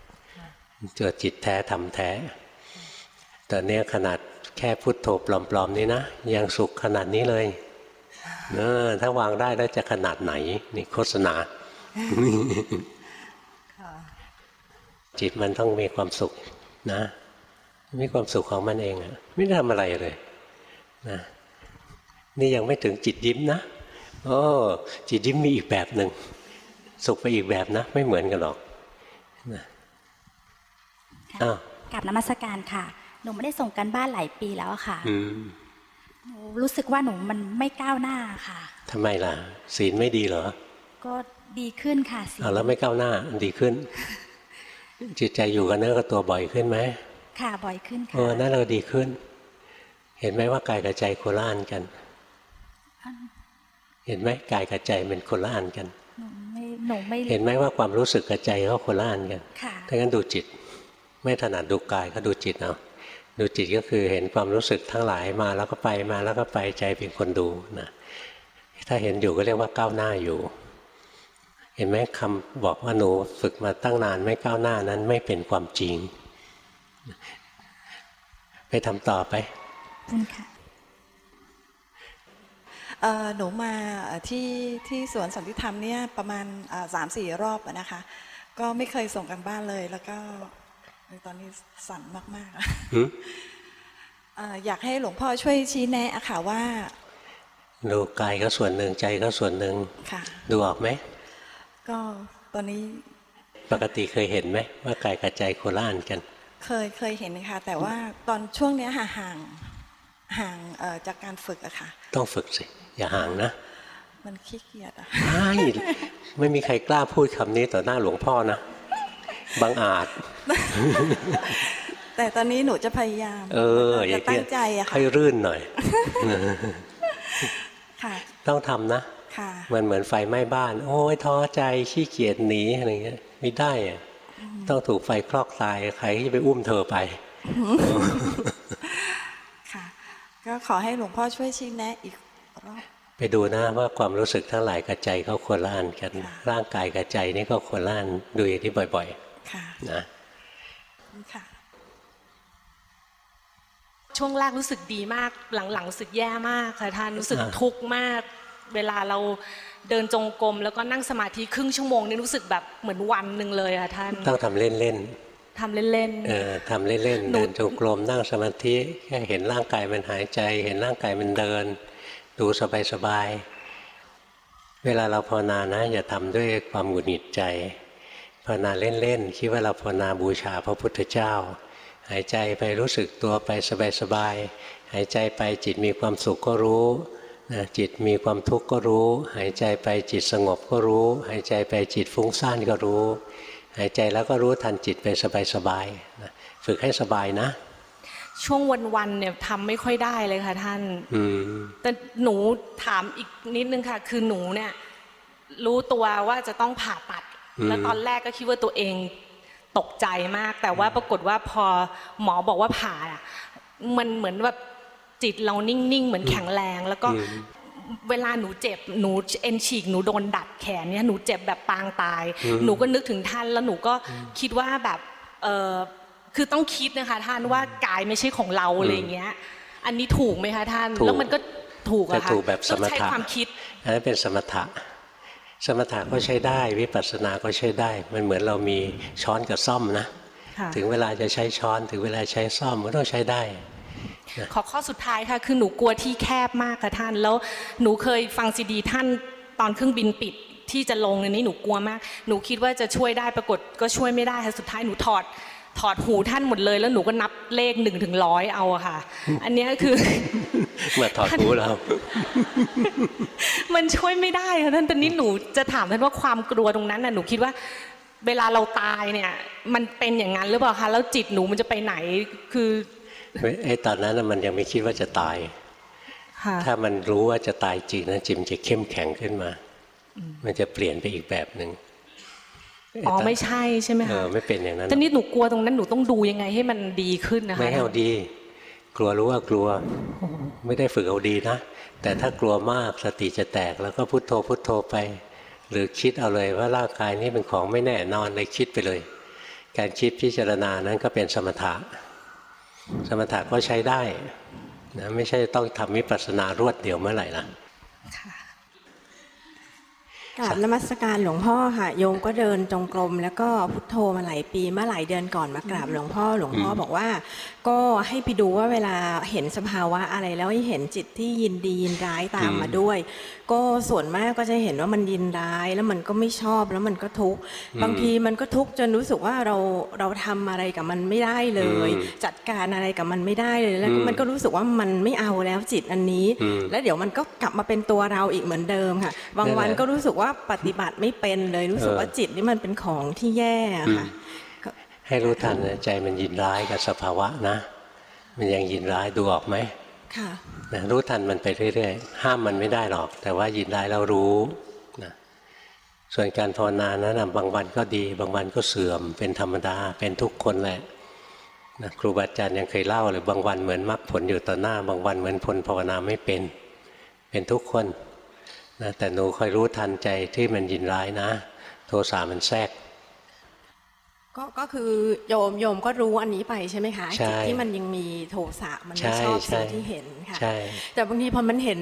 ตัวจิตแท้ธรรมแท้ตอนนี้ขนาดแค่พุทโธปลอมๆนี้นะยังสุขขนาดนี้เลย เออถ้าวางได้แล้วจะขนาดไหนนี่โฆษณาจิตมันต้องมีความสุขนะ มีความสุขของมันเองอะไม่ได้ทำอะไรเลยนะนี่ยังไม่ถึงจิตยิ้มนะโอ้จิตยิ้มมีอีกแบบหนึ่งสุขไปอีกแบบนะ ไม่เหมือนกันหรอกนะอ้าวกับนมัสการค่ะหนูไม่ได้ส่งกันบ้านหลายปีแล้วอะค่ะอืมหนู รู้สึกว่าหนูมันไม่ก้าวหน้าค่ะทำไมล่ะ ศีลไม่ดีเหรอ ก็ดีขึ้นค่ะสิเอาแล้วไม่ก้าวหน้าดีขึ้น จิตใจอยู่กับเนื้อกับตัวบ่อยขึ้นไหมค่ะบ่อยขึ้นเอค่ะอนั่นเราดีขึ้น เห็นไหมว่ากายกับใจคนละอันกัน เห็นไหมกายกับใจเป็นคนละอันกันหนูไม่หนูไม่เห็นไหมว่าความรู้สึกกับใจก็คนละอันกันค่ะถ้างั้นดูจิต ไม่ถนัดดูกายก็ดูจิตเอา ดูจิตก็คือเห็นความรู้สึกทั้งหลายมาแล้วก็ไปมาแล้วก็ไปใจเป็นคนดูนะถ้าเห็นอยู่ก็เรียกว่าก้าวหน้าอยู่ เห็นไหมคำบอกว่าหนูฝึกมาตั้งนานไม่ก้าวหน้านั้นไม่เป็นความจริง ไปทำต่อไปขอบคุณค่ะเอ่อหนูมาเอ่อที่ที่สวนสันติธรรมเนี่ยประมาณสามสี่รอบอะนะคะ ก็ไม่เคยส่งกันบ้านเลยแล้วก็เออ ตอนนี้สั่นมากๆอะหืมเอ่ออยากให้หลวงพ่อช่วยชี้แนะอะค่ะว่าดูกายก็ส่วนหนึ่งใจก็ส่วนหนึ่งค่ะดูออกไหมก็ตอนนี้ปกติเคยเห็นไหมว่ากายกับใจโคนละอันกัน เคยเคยเห็นค่ะ แต่ว่าตอนช่วงเนี้ยห่างห่างห่างเอ่อจากการฝึกอะค่ะ ต้องฝึกสิ อย่าห่างนะ มันขี้เกียจอะไม่ไม่มีใครกล้าพูดคำนี้ต่อหน้าหลวงพ่อนะ บังอาจ แต่ตอนนี้หนูจะพยายาม เอออจะย่างตั้เงี้งใจอะค่ะให้รื่นหน่อยค่ะต้องทำนะค่ะมันเหมือนไฟไหม้บ้าน โอ้ยท้อใจขี้เกียจหนีอะไรเงี้ยไม่ได้อะต้องถูกไฟคลอกตายใครที่จะไปอุ้มเธอไปค่ะก็ขอให้หลวงพ่อช่วยชี้แนะอีกรอบไปดูนะว่าความรู้สึกทั้งหลายกับใจเขาคนละอันกัน ร่างกายกับใจนี่ก็คนละอันดูอย่างนี้บ่อย ค่ะๆนะค่ะช่วงแรกรู้สึกดีมาก หลังๆรู้สึกแย่มากค่ะท่านรู้สึกอ่าทุกข์มาก เวลาเราเดินจงกรมแล้วก็นั่งสมาธิครึ่งชั่วโมงนี่รู้สึกแบบเหมือนวันหนึ่งเลยค่ะท่านต้องทำเล่นทำเล่นๆเออทำเล่นๆหนูเดินจงกรมนั่งสมาธิแค่เห็นร่างกายมันหายใจ เห็นร่างกายมันเดิน ดูสบายๆเวลาเราภาวนานะอย่าทำด้วยความหงุดหงิดใจภาวนาเล่นๆคิดว่าเราภาวนาบูชาพระพุทธเจ้า หายใจไปรู้สึกตัวไปสบายๆหายใจไปจิตมีความสุขก็รู้นะจิตมีความทุกข์ก็รู้ หายใจไปจิตสงบก็รู้ หายใจไปจิตฟุ้งซ่านก็รู้ หายใจแล้วก็รู้ทันจิตไปสบายๆนะฝึกให้สบายนะๆช่วงวันๆเนี่ยทำไม่ค่อยได้เลยค่ะท่านอืมแต่หนูถามอีกนิดนึงค่ะ คือหนูเนี่ย รู้ตัวว่าจะต้องผ่าตัดอืม แล้วตอนแรกก็คิดว่าตัวเองตกใจมาก แต่ว่าปรากฏว่าพอหมอบอกว่าผ่าอะมันเหมือนแบบจิตเรานิ่งๆ เหมือนแข็งแรง แล้วก็อืมเวลาหนูเจ็บหนูเอ็นฉีกหนูโดนดัดแขนเนี่ยหนูเจ็บแบบปางตายอืมหนูก็นึกถึงท่านแล้วหนูก็คิดว่าแบบเออคือต้องคิดนะคะท่านว่ากายไม่ใช่ของเราอะไรอย่างเงี้ย อันนี้ถูกไหมคะท่านถูกแล้วมันก็ถูกแต่อะค่ะถูกแบบสต้องมใช้ถะความคิดอันนั้นเป็นสมถะ สมถะก็ใช้ได้ วิปัสสนาก็ใช้ได้ มันเหมือนเรามีช้อนกับซ่อมนะค่ะถึงเวลาจะใช้ช้อนถึงเวลาใช้ซ่อมก็ต้องใช้ได้ขอข้อสุดท้ายค่ะ คือหนูกลัวที่แคบมากค่ะท่าน แล้วหนูเคยฟังซีดีท่านตอนเครื่องบินปิดที่จะลงในนี้หนูกลัวมาก หนูคิดว่าจะช่วยได้ปรากฏก็ช่วยไม่ได้ค่ะสุดท้ายหนูถอด ถอดหูท่านหมดเลย แล้วหนูก็นับเลขหนึ่งถึงร้อยเอาอะค่ะ อันเนี้ยคือมาถอดหูเรามันช่วยไม่ได้ค่ะท่านตอนนี้หนูจะถามท่านว่าความกลัวตรงนั้นน่ะหนูคิดว่าเวลาเราตายเนี่ยมันเป็นอย่างนั้นหรือเปล่าคะแล้วจิตหนูมันจะไปไหนคือไอ้ตอนนั้นน่ะมันยังไม่คิดว่าจะตายค่ะถ้ามันรู้ว่าจะตายจริงนะจิตมนจะเข้มแข็งขึ้นมา มันจะเปลี่ยนไปอีกแบบหนึ่ง อ๋อไม่ใช่ใช่ไหมเอคะอไม่เป็นอย่างนั้นตอนนี้หนูกลัวตรงนั้นหนูต้องดูยังไงให้มันดีขึ้นนะคะไม่ให้เอาดี กลัวรู้ว่ากลัวไม่ได้ฝึกเอาดีนะ แต่ถ้ากลัวมากสติจะแตกแล้วก็พุโทโธพุโทโธไป หรือคิดเอาเลยว่าร่างกายนี้เป็นของไม่แน่นอนเลยคิดไปเลย การคิดพิจารณานั้นก็เป็นสมถะ สมถะก็ใช้ได้นะไม่ใช่ต้องทำวิปัสสนารวดเดียวเมื่อไหร่นะ กราบนมัสการหลวงพ่อค่ะ โยมก็เดินจงกรมแล้วก็พุทโธมาหลายปีเมื่อหลายเดือนก่อนมากราบหลวงพ่อหลวงพ่อบอกว่า ก็ให้ไปดูว่าเวลาเห็นสภาวะอะไรแล้วให้เห็นจิตที่ยินดียินร้ายตามมาด้วย ก็ส่วนมากก็จะเห็นว่ามันยินร้ายแล้วมันก็ไม่ชอบแล้วมันก็ทุกข์อืมบางทีมันก็ทุกข์จนรู้สึกว่าเราเราทำอะไรกับมันไม่ได้เลยอืมจัดการอะไรกับมันไม่ได้เลยแล้วก็อืมมันก็รู้สึกว่ามันไม่เอาแล้วจิตอันนี้อืมแล้วเดี๋ยวมันก็กลับมาเป็นตัวเราอีกเหมือนเดิมค่ะบางวันนั่นแหละก็รู้สึกว่าปฏิบัติไม่เป็นเลยรู้สึกเออว่าจิตนี่มันเป็นของที่แย่ค่ะให้รู้ทันนะใจมันยินร้ายกับสภาวะนะ มันยังยินร้ายดูออกไหมค่ะนะรู้ทันมันไปเรื่อยๆ ห้ามมันไม่ได้หรอก แต่ว่ายินร้ายเรารู้นะส่วนการภาวนานั้นนะบางวันก็ดี บางวันก็เสื่อมเป็นธรรมดาเป็นทุกคนแหละนะครูบาอาจารย์ยังเคยเล่าเลยบางวันเหมือนมรรคผลอยู่ต่อหน้า บางวันเหมือนผลภาวนาไม่เป็น เป็นทุกคน นะแต่หนูคอยรู้ทันใจที่มันยินร้ายนะ โทสะมันแทรกก็ก็คือโยมโยมก็รู้อันนี้ไปใช่ไหมคะใช่จิตที่มันยังมีโทสะมันไม่ใช่ชอบสิ่งใช่ที่เห็นค่ะใช่แต่บางทีพอมันเห็น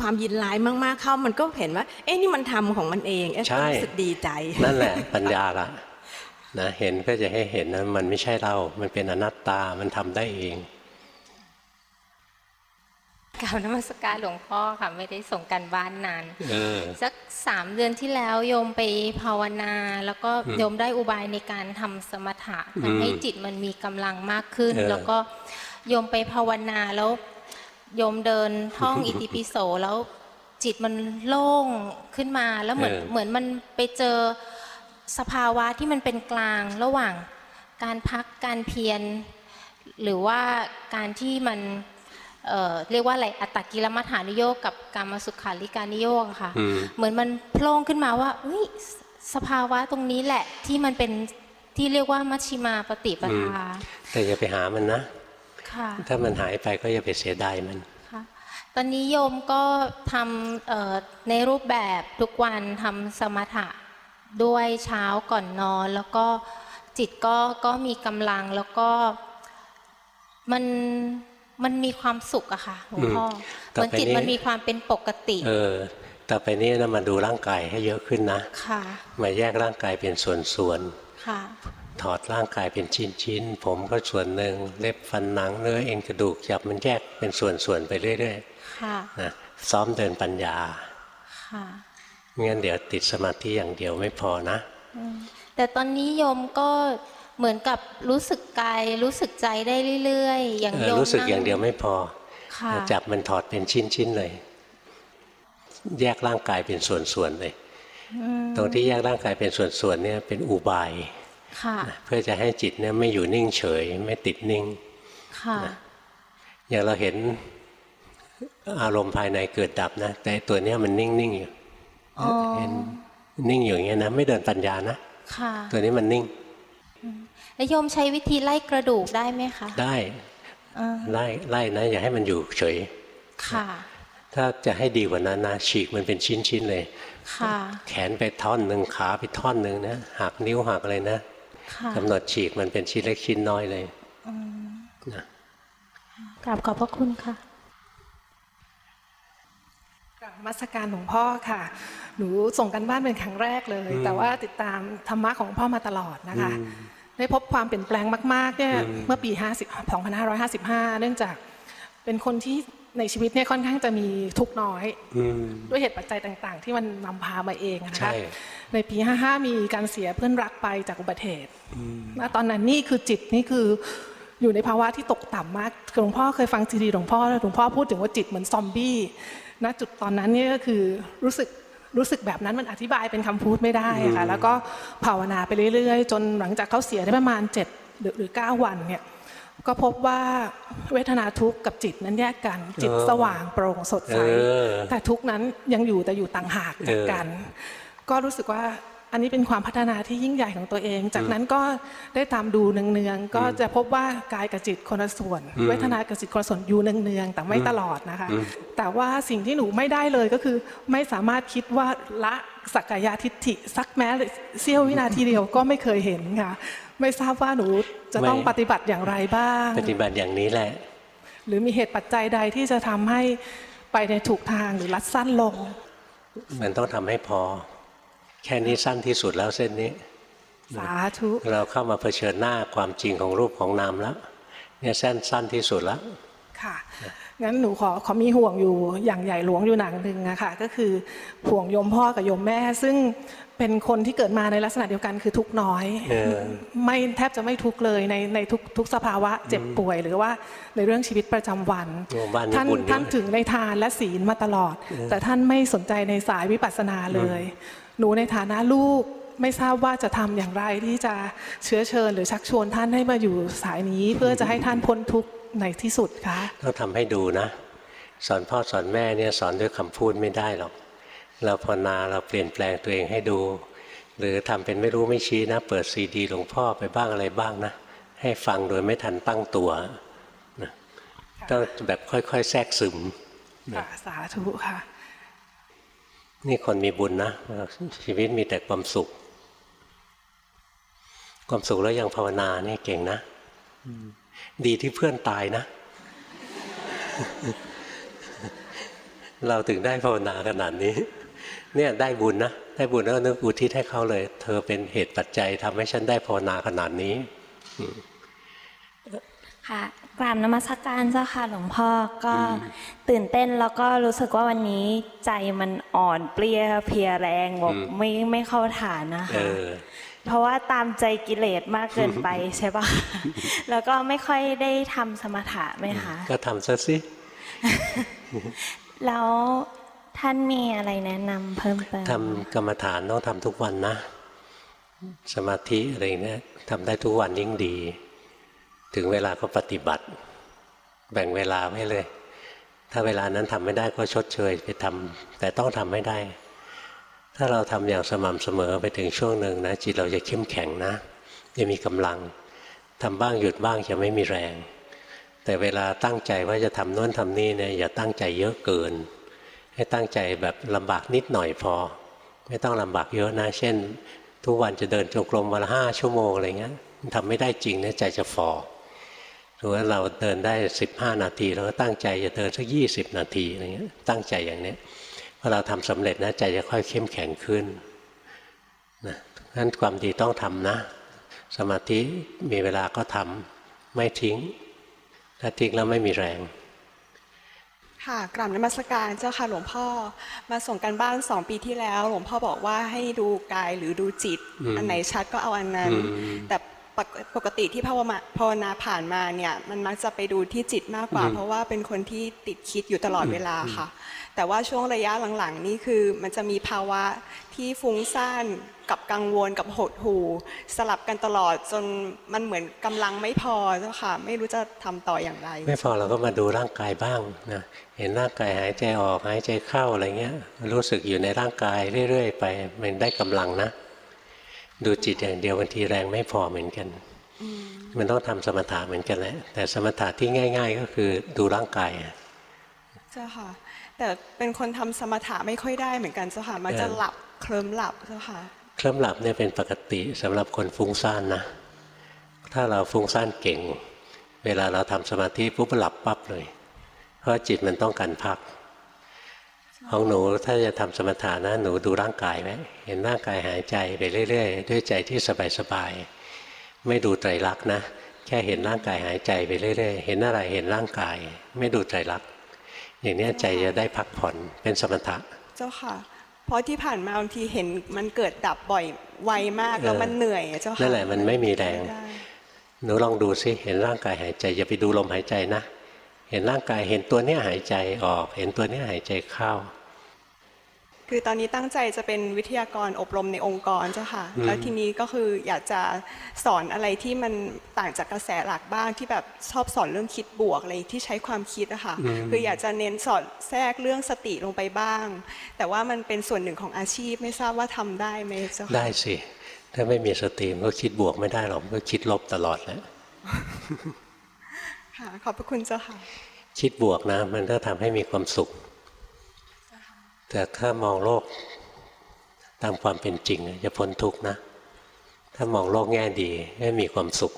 ความยินร้ายมากๆเข้ามันก็เห็นว่า เอ๊ะนี่มันทำของมันเองเอ๊ะใช่รู้สึกดีใจ นั่นแหละปัญญาละนะเห็นก็จะให้เห็นนะมันไม่ใช่เรา มันเป็นอนัตตามันทำได้เอง กล่าวนมัสการหลวงพ่อค่ะไม่ได้ส่งกันบ้านนานเออสักสามเดือนที่แล้วโยมไปภาวนา แล้วก็อืมโยมได้อุบายในการทำสมถะอืมให้จิตมันมีกำลังมากขึ้นเออแล้วก็โยมไปภาวนาแล้วโยมเดินท่องอิติปิโสแล้วจิตมันโล่งขึ้นมาแล้วเหมือนเออเหมือนมันไปเจอสภาวะที่มันเป็นกลางระหว่างการพักการเพียรหรือว่าการที่มัน เอ่อเรียกว่าอะไรอัตตกิลมัฏฐานิโยกกับการมาสุขาริการนิโยกอะค่ะอืมเหมือนมันโผล่ขึ้นมาว่าเฮ้ยสสภาวะตรงนี้แหละที่มันเป็นที่เรียกว่ามัชชิมาปฏิปอืมทา แต่อย่าไปหามันนะค่ะถ้ามันหายไปก็อย่าไปเสียดายมันค่ะตอนนี้โยมก็ทำเอ่อในรูปแบบทุกวันทำสมถะด้วยเช้าก่อนนอน แล้วก็จิตก็ก็มีกำลังแล้วก็มัน มันมีความสุขอะค่ะหลวงพ่ออืมเหมือนจิตต่อไปนี้มันมีความเป็นปกติ เออ ต่อไปนี้นะมาดูร่างกายให้เยอะขึ้นนะค่ะมาแยกร่างกายเป็นส่วนค่ะๆถอดร่างกายเป็นชิ้นๆผมก็ส่วนหนึ่งเล็บฟันหนังเนื้อเอ็นกระดูกจับมันแยกเป็นส่วนๆไปเรื่อยค่ะๆนะซ้อมเดินปัญญาค่ะไม่งั้นเดี๋ยวติดสมาธิอย่างเดียวไม่พอนะอืมแต่ตอนนี้โยมก็ เหมือนกับรู้สึกกายรู้สึกใจได้เรื่อยๆ อย่างเออโยมรู้สึกนั่อย่างเดียวไม่พอค่ะจับมันถอดเป็นชิ้นๆเลย แยกร่างกายเป็นส่วนๆเลยอืมตรงที่แยกร่างกายเป็นส่วนๆเนี่ยเป็นอุบายค่ะเพื่อจะให้จิตเนี่ยไม่อยู่นิ่งเฉย ไม่ติดนิ่งค่ะอย่างเราเห็นอารมณ์ภายในเกิดดับนะ แต่ตัวเนี้ยมันนิ่งๆอยู่อ๋อเห็นนิ่งอยู่อย่างเงี้ยนะไม่เดินปัญญานะค่ะตัวนี้มันนิ่ง แล้วโยมใช้วิธีไล่กระดูกได้ไหมคะ ได้อ่าไล่ไล่นะอย่าให้มันอยู่เฉย ค่ะ ถ้าจะให้ดีกว่านั้นนะฉีกมันเป็นชิ้นๆเลย ค่ะ แขนไปท่อนหนึ่งขาไปท่อนหนึ่งนะหักนิ้วหักอะไรนะค่ะกำหนดฉีกมันเป็นชิ้นเล็กชิ้นน้อยเลยอืมนะกราบขอบพระคุณค่ะกราบนมัสการหลวงพ่อค่ะ หนูส่งกันบ้านเป็นครั้งแรกเลย แต่ว่าติดตามธรรมะของหลวงพ่อมาตลอดนะคะ ได้พบความเปลี่ยนแปลงมากๆเนี่ยอืมเมื่อปี 50 2555 เนื่องจากเป็นคนที่ในชีวิตเนี่ยค่อนข้างจะมีทุกข์น้อยอืมด้วยเหตุปัจจัยต่างๆ ที่มันนำพามาเองนะใช่คะในปี 55 มีการเสียเพื่อนรักไปจากอุบัติเหตุอืมณตอนนั้นนี่คือจิตนี่คืออยู่ในภาวะที่ตกต่ำมากหลวงพ่อเคยฟังซีดีหลวงพ่อแล้วหลวงพ่อพูดถึงว่าจิตเหมือนซอมบี้ณจุดตอนนั้นเนี่ยก็คือรู้สึก รู้สึกแบบนั้นมันอธิบายเป็นคำพูดไม่ได้อะค่ะแล้วก็ภาวนาไปเรื่อยๆ จนหลังจากเขาเสียได้ประมาณ7หรือหรือ9วันเนี่ยก็พบว่าเวทนาทุกข์กับจิตนั้นแยกกันจิตเออสว่างโปร่งสดใสเออแต่ทุกข์นั้นยังอยู่แต่อยู่ต่างหากจากกัน ก็รู้สึกว่า อันนี้เป็นความพัฒนาที่ยิ่งใหญ่ของตัวเอง จากนั้นก็ได้ตามดูเนืองๆก็จะพบว่ากายกับจิตคนละส่วนอืมเวทนากับจิตคนละส่วนอยู่เนืองๆแต่ไม่อืมตลอดนะคะอืมแต่ว่าสิ่งที่หนูไม่ได้เลยก็คือไม่สามารถคิดว่าละสักกายทิฏฐิสักแม้เสี้ยววินาทีเดียวก็ไม่เคยเห็นค่ะ ไม่ทราบว่าหนูจะต้องปฏิบัติอย่างไรบ้าง ปฏิบัติอย่างนี้แหละ หรือมีเหตุปัจจัยใดที่จะทำให้ไปในถูกทางหรือลัดสั้นลง มันต้องทำให้พอ แค่นี้สั้นที่สุดแล้วเส้นนี้ สาธุเราเข้ามาเผชิญหน้าความจริงของรูปของนามแล้วเนี่ยเส้นสั้นที่สุดแล้วค่ะงั้นหนูขอขอมีห่วงอยู่อย่างใหญ่หลวงอยู่หนังหนึ่งนะคะก็คือห่วงโยมพ่อกับโยมแม่ ซึ่งเป็นคนที่เกิดมาในลักษณะเดียวกันคือทุกข์น้อยเออไม่แทบจะไม่ทุกข์เลยในในทุกทุกสภาวะเจ็บป่วย หรือว่าในเรื่องชีวิตประจำวันโอ้บ้านนี้ท่านบุญเยอะท่านถึงในทานและศีลมาตลอดเออแต่ท่านไม่สนใจในสายวิปัสสนาเลย หนูในฐานะลูกไม่ทราบว่าจะทำอย่างไรที่จะเชื้อเชิญ หรือชักชวนท่านให้มาอยู่สายนี้ เพื่อจะให้ท่านพ้นทุกข์ในที่สุดคะต้องทำให้ดูนะ สอนพ่อสอนแม่เนี่ยสอนด้วยคำพูดไม่ได้หรอกเราภาวนาเราเปลี่ยนแปลงตัวเองให้ดู หรือทำเป็นไม่รู้ไม่ชี้นะ เปิดซีดีหลวงพ่อไปบ้างอะไรบ้างนะ ให้ฟังโดยไม่ทันตั้งตัวนะต้องแบบค่อยๆ แทรกซึมค่ะสาธุค่ะ นี่คนมีบุญนะ ชีวิตมีแต่ความสุข ความสุขแล้วยังภาวนาเนี่ยเก่งนะดีที่เพื่อนตายนะ เราถึงได้ภาวนาขนาดนี้ เนี่ยได้บุญนะ ได้บุญแล้วนึกอุทิศให้เขาเลย เธอเป็นเหตุปัจจัยทำให้ฉันได้ภาวนาขนาดนี้ค่ะ กราบนมัสการเจ้าค่ะหลวงพ่อก็ตื่นเต้นแล้วก็รู้สึกว่าวันนี้ใจมันอ่อนเปลี้ยเพลียแรงบอกอืมไม่ไม่เข้าฐานนะเอคะอเพราะว่าตามใจกิเลสมากเกินไปใช่ปะแล้วก็ไม่ค่อยได้ทำสมถะไหมคะ ก็ทำซะสิแล้วท่านมีอะไรแนะนำเพิ่มเติมทำกรรมฐานต้องทำทุกวันนะ สมาธิอะไรเนี่ยทำได้ทุกวันยิ่งดี ถึงเวลาก็ปฏิบัติ แบ่งเวลาไว้เลย ถ้าเวลานั้นทำไม่ได้ก็ชดเชยไปทำแต่ต้องทำให้ได้ ถ้าเราทำอย่างสม่ำเสมอไปถึงช่วงหนึ่งนะจิตเราจะเข้มแข็งนะ จะมีกำลังทำบ้างหยุดบ้างจะไม่มีแรง แต่เวลาตั้งใจว่าจะทำโน้นทำนี่เนี่ยอย่าตั้งใจเยอะเกิน ให้ตั้งใจแบบลำบากนิดหน่อยพอ ไม่ต้องลำบากเยอะนะ เช่น ทุกวันจะเดินจงกรมวันละห้าชั่วโมงอะไรเงี้ยทำไม่ได้จริงเนี่ยใจจะฟอ หรือว่าเราเดินได้ 15 นาทีเราก็ตั้งใจจะเดินสักยี่สิบนาทีอะไรเงี้ยตั้งใจอย่างนี้พอเราทำสำเร็จนะใจจะค่อยเข้มแข็งขึ้นนะงั้นความดีต้องทำนะ สมาธิมีเวลาก็ทำไม่ทิ้ง ถ้าทิ้งแล้วไม่มีแรง ค่ะกราบนมัสการเจ้าค่ะหลวงพ่อมาส่งกันบ้านสองปีที่แล้ว หลวงพ่อบอกว่าให้ดูกายหรือดูจิตอืมอันไหนชัดก็เอาอันนั้นอืมแต่ ปกปกติที่ภาวนาภาวนาผ่านมาเนี่ยมันมักจะไปดูที่จิตมากกว่าอืมเพราะว่าเป็นคนที่ติดคิดอยู่ตลอดอืมเวลาค่ะ แต่ว่าช่วงระยะหลังๆนี่คือมันจะมีภาวะที่ฟุ้งซ่านกับกังวลกับหดหู่สลับกันตลอดจนมันเหมือนกำลังไม่พอเจ้าค่ะ ไม่รู้จะทำต่ออย่างไร ไม่พอเราก็มาดูร่างกายบ้างนะเห็นร่างกายหายใจออกหายใจเข้าอะไรเงี้ย รู้สึกอยู่ในร่างกายเรื่อยๆ ไปมันได้กำลังนะ ดูจิตอย่างเดียวบางทีแรงไม่พอเหมือนกัน มันต้องทำสมถะเหมือนกันแหละแต่สมถะที่ง่าย ๆ ก็คือดูร่างกายอะเจ้าค่ะ แต่เป็นคนทำสมถะไม่ค่อยได้เหมือนกันเจ้าค่ะมันจะเออหลับเคลิ้มหลับเจ้าค่ะเคลิ้มหลับเนี่ยเป็นปกติสำหรับคนฟุ้งซ่านนะ ถ้าเราฟุ้งซ่านเก่ง เวลาเราทำสมาธิปุ๊บหลับปั๊บเลย เพราะจิตมันต้องการพัก ของหนูถ้าจะทำสมถะนะหนูดูร่างกายไว้เห็นร่างกายหายใจไปเรื่อย ๆ ด้วยใจที่สบายๆไม่ดูไตรลักษณ์นะแค่เห็นร่างกายหายใจไปเรื่อยๆ เห็นอะไรเห็นร่างกาย ไม่ดูไตรลักษณ์อย่างเนี้ยใจจะได้พักผ่อนเป็นสมถะ เจ้าค่ะ เพราะที่ผ่านมาบางทีเห็นมันเกิดดับบ่อยไวมากแล้วมันเหนื่อยอะเจ้าค่ะนั่นแหละมันไม่มีแรงได้หนูลองดูสิเห็นร่างกายหายใจอย่าไปดูลมหายใจนะ เห็นร่างกายเห็นตัวเนี้ยหายใจออก เห็นตัวเนี้ยหายใจเข้า คือตอนนี้ตั้งใจจะเป็นวิทยากรอบรมในองค์กรเจ้าค่ะอืมแล้วทีนี้ก็คืออยากจะสอนอะไรที่มันต่างจากกระแสหลักบ้างที่แบบชอบสอนเรื่องคิดบวกอะไรที่ใช้ความคิดอะค่ะอืมคืออยากจะเน้นสอนแทรกเรื่องสติลงไปบ้าง แต่ว่ามันเป็นส่วนหนึ่งของอาชีพไม่ทราบว่าทำได้ไหมเจ้าค่ะได้สิ ถ้าไม่มีสติมันก็คิดบวกไม่ได้หรอกมันก็คิดลบตลอดแหล้ว ค่ะขอบพระคุณเจ้าค่ะ คิดบวกนะ มันก็ทำให้มีความสุข แต่ถ้ามองโลกตามความเป็นจริงจะพ้นทุกข์นะ ถ้ามองโลกแง่ดีให้มีความสุข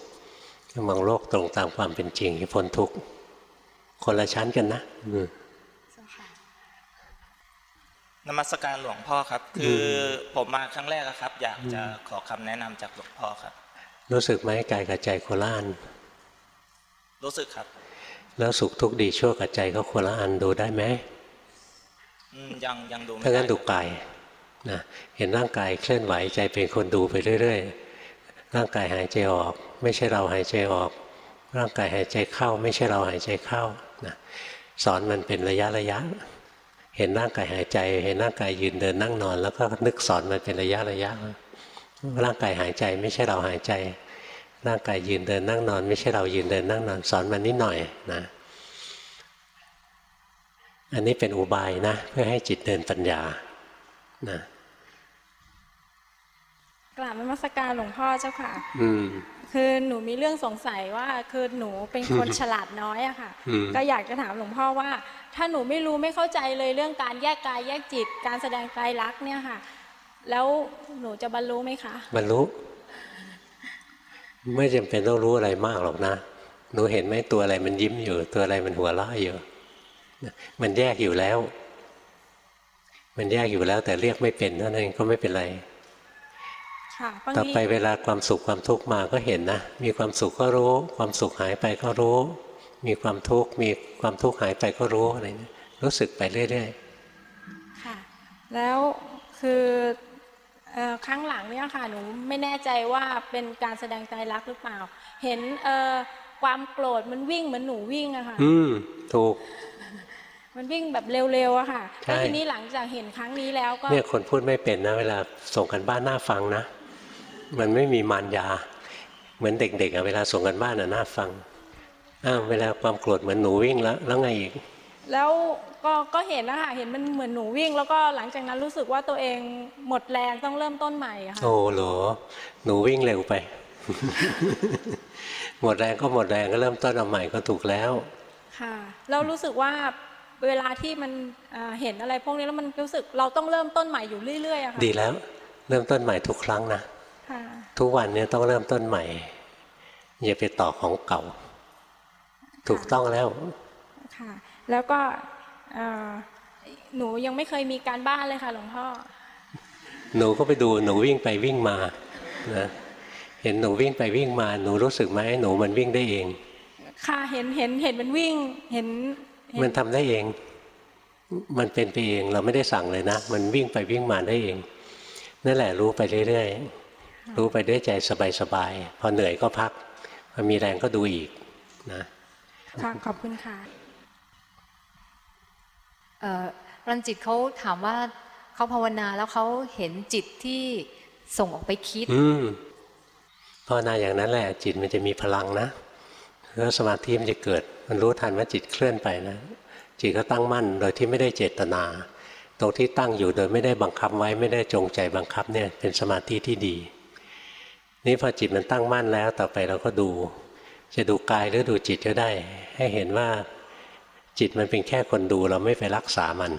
ถ้ามองโลกตรงตามความเป็นจริงจะพ้นทุกข์ คนละชั้นกันนะอืมนมัสการหลวงพ่อครับ คือผมมาครั้งแรกอะครับ อยากจะขอคำแนะนำจากหลวงพ่อครับ รู้สึกไหมกายกับใจโคละอัน รู้สึกครับ แล้วสุขทุกข์ดีชั่วกับใจก็คนละอันดูได้ไหมอืมยังยังดูไม่ถ้างั้นได้ดูกายนะเห็นร่างกายเคลื่อนไหวใจเป็นคนดูไปเรื่อยๆ ร่างกายหายใจออก ไม่ใช่เราหายใจออก ร่างกายหายใจเข้า ไม่ใช่เราหายใจเข้านะสอนมันเป็นระยะระยะ เห็นร่างกายหายใจ เห็นร่างกายยืนเดินนั่งนอน แล้วก็นึกสอนมันเป็นระยะระยะร่างกายหายใจไม่ใช่เราหายใจ ร่างกายยืนเดินนั่งนอน ไม่ใช่เรายืนเดินนั่งนอนสอนมันนิดหน่อยนะ อันนี้เป็นอุบายนะ เพื่อให้จิตเดินปัญญานะกราบนมัสการหลวงพ่อเจ้าค่ะ อืมคือหนูมีเรื่องสงสัยว่าคือหนูเป็นคนฉลาดน้อยอะค่ะอืมก็อยากจะถามหลวงพ่อว่า ถ้าหนูไม่รู้ไม่เข้าใจเลยเรื่องการแยกกายแยกจิต การแสดงไตรลักษณ์เนี่ยค่ะ แล้วหนูจะบรรลุไหมคะ บรรลุ ไม่จำเป็นต้องรู้อะไรมากหรอกนะหนูเห็นไหมตัวอะไรมันยิ้มอยู่ ตัวอะไรมันหัวเราะอยู่มันแยกอยู่แล้ว มันแยกอยู่แล้ว แต่เรียกไม่เป็นนั่นเองก็ไม่เป็นไรค่ะบางต่อทีไปเวลาความสุขความทุกข์มาก็เห็นนะ มีความสุขก็รู้ ความสุขหายไปก็รู้ มีความทุกข์มีความทุกข์หายไปก็รู้อะไรเนี่ยรู้สึกไปเรื่อยค่ะ แล้วคือเอ่อ ครั้งหลังเนี่ยค่ะหนูไม่แน่ใจว่าเป็นการแสดงไตรลักษณ์หรือเปล่า เห็นเอ่อความโกรธมันวิ่งเหมือนหนูวิ่งอะค่ะๆอืมถูก มันวิ่งแบบเร็วๆอะค่ะใช่แล้วทีนี้หลังจากเห็นครั้งนี้แล้วก็เนี่ยคนพูดไม่เป็นนะ เวลาส่งกันบ้านน่าฟังนะ มันไม่มีมารยา เหมือนเด็กๆอะเวลาส่งกันบ้านอะน่าฟังอ้าวเวลาความโกรธเหมือนหนูวิ่งแล้ว แล้วไงอีก แล้วก็ก็เห็นแล้วค่ะเห็นมันเหมือนหนูวิ่ง แล้วก็หลังจากนั้นรู้สึกว่าตัวเองหมดแรงต้องเริ่มต้นใหม่อะค่ะโอ้เหรอหนูวิ่งเร็วไป หมดแรงก็หมดแรงก็เริ่มต้นเอาใหม่ก็ถูกแล้วค่ะเรารู้สึกว่าเวลาที่มันเอ่อเห็นอะไรพวกนี้แล้วมันรู้สึกเราต้องเริ่มต้นใหม่อยู่เรื่อยๆอะค่ะดีแล้ว เริ่มต้นใหม่ทุกครั้งนะค่ะทุกวันเนี้ต้องเริ่มต้นใหม่ อย่าไปต่อของเก่า ถูกต้องแล้วค่ะ แล้วก็เอ่อหนูยังไม่เคยมีการบ้านเลยค่ะ หลวงพ่อ หนูก็ไปดูหนูวิ่งไปวิ่งมานะเห็นหนูวิ่งไปวิ่งมาหนูรู้สึกไหมหนูมันวิ่งได้เอง ค่ะเห็นเห็นเห็นมันวิ่งเห็นเห็นมันทำได้เอง มันเป็นไปเองเราไม่ได้สั่งเลยนะ มันวิ่งไปวิ่งมาได้เอง นั่นแหละรู้ไปเรื่อยๆรู้ไปด้วยใจสบายๆพอเหนื่อยก็พักพอมีแรงก็ดูอีกนะค่ะขอบคุณค่ะเอ่อ รันจิตเขาถามว่าเขาภาวนาแล้วเขาเห็นจิตที่ส่งออกไปคิดภาวนาอย่างนั้นแหละ จิตมันจะมีพลังนะแล้วสมาธิมันจะเกิด มันรู้ทันว่าจิตเคลื่อนไปนะจิตก็ตั้งมั่นโดยที่ไม่ได้เจตนา ตรงที่ตั้งอยู่โดยไม่ได้บังคับไว้ไม่ได้จงใจบังคับเนี่ยเป็นสมาธิที่ดี นี่พอจิตมันตั้งมั่นแล้วต่อไปเราก็ดู จะดูกายหรือดูจิตก็ได้ ให้เห็นว่า จิตมันเป็นแค่คนดูเราไม่ไปรักษามัน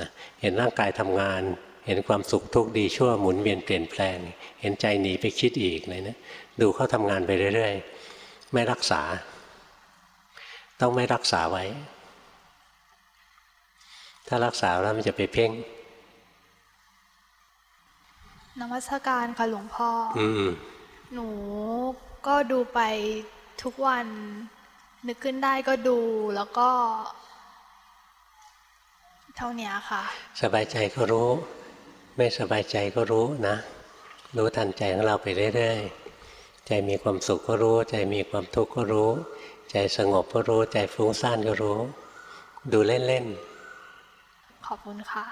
นะเห็นร่างกายทำงาน เห็นความสุขทุกข์ดีชั่วหมุนเวียนเปลี่ยนแปลง เห็นใจหนีไปคิดอีกเลยนะดูเขาทำงานไปเรื่อยๆ ไม่รักษา ต้องไม่รักษาไว้ ถ้ารักษาแล้วมันจะไปเพ่งนมัสการค่ะหลวงพ่อออืมหนูก็ดูไปทุกวัน นึกขึ้นได้ก็ดูแล้วก็ เท่านี้ค่ะ สบายใจก็รู้ ไม่สบายใจก็รู้นะ รู้ทันใจของเราไปเรื่อยๆใจมีความสุขก็รู้ ใจมีความทุกข์ก็รู้ ใจสงบก็รู้ ใจฟุ้งซ่านก็รู้ ดูเล่นขอบคุณค่ะ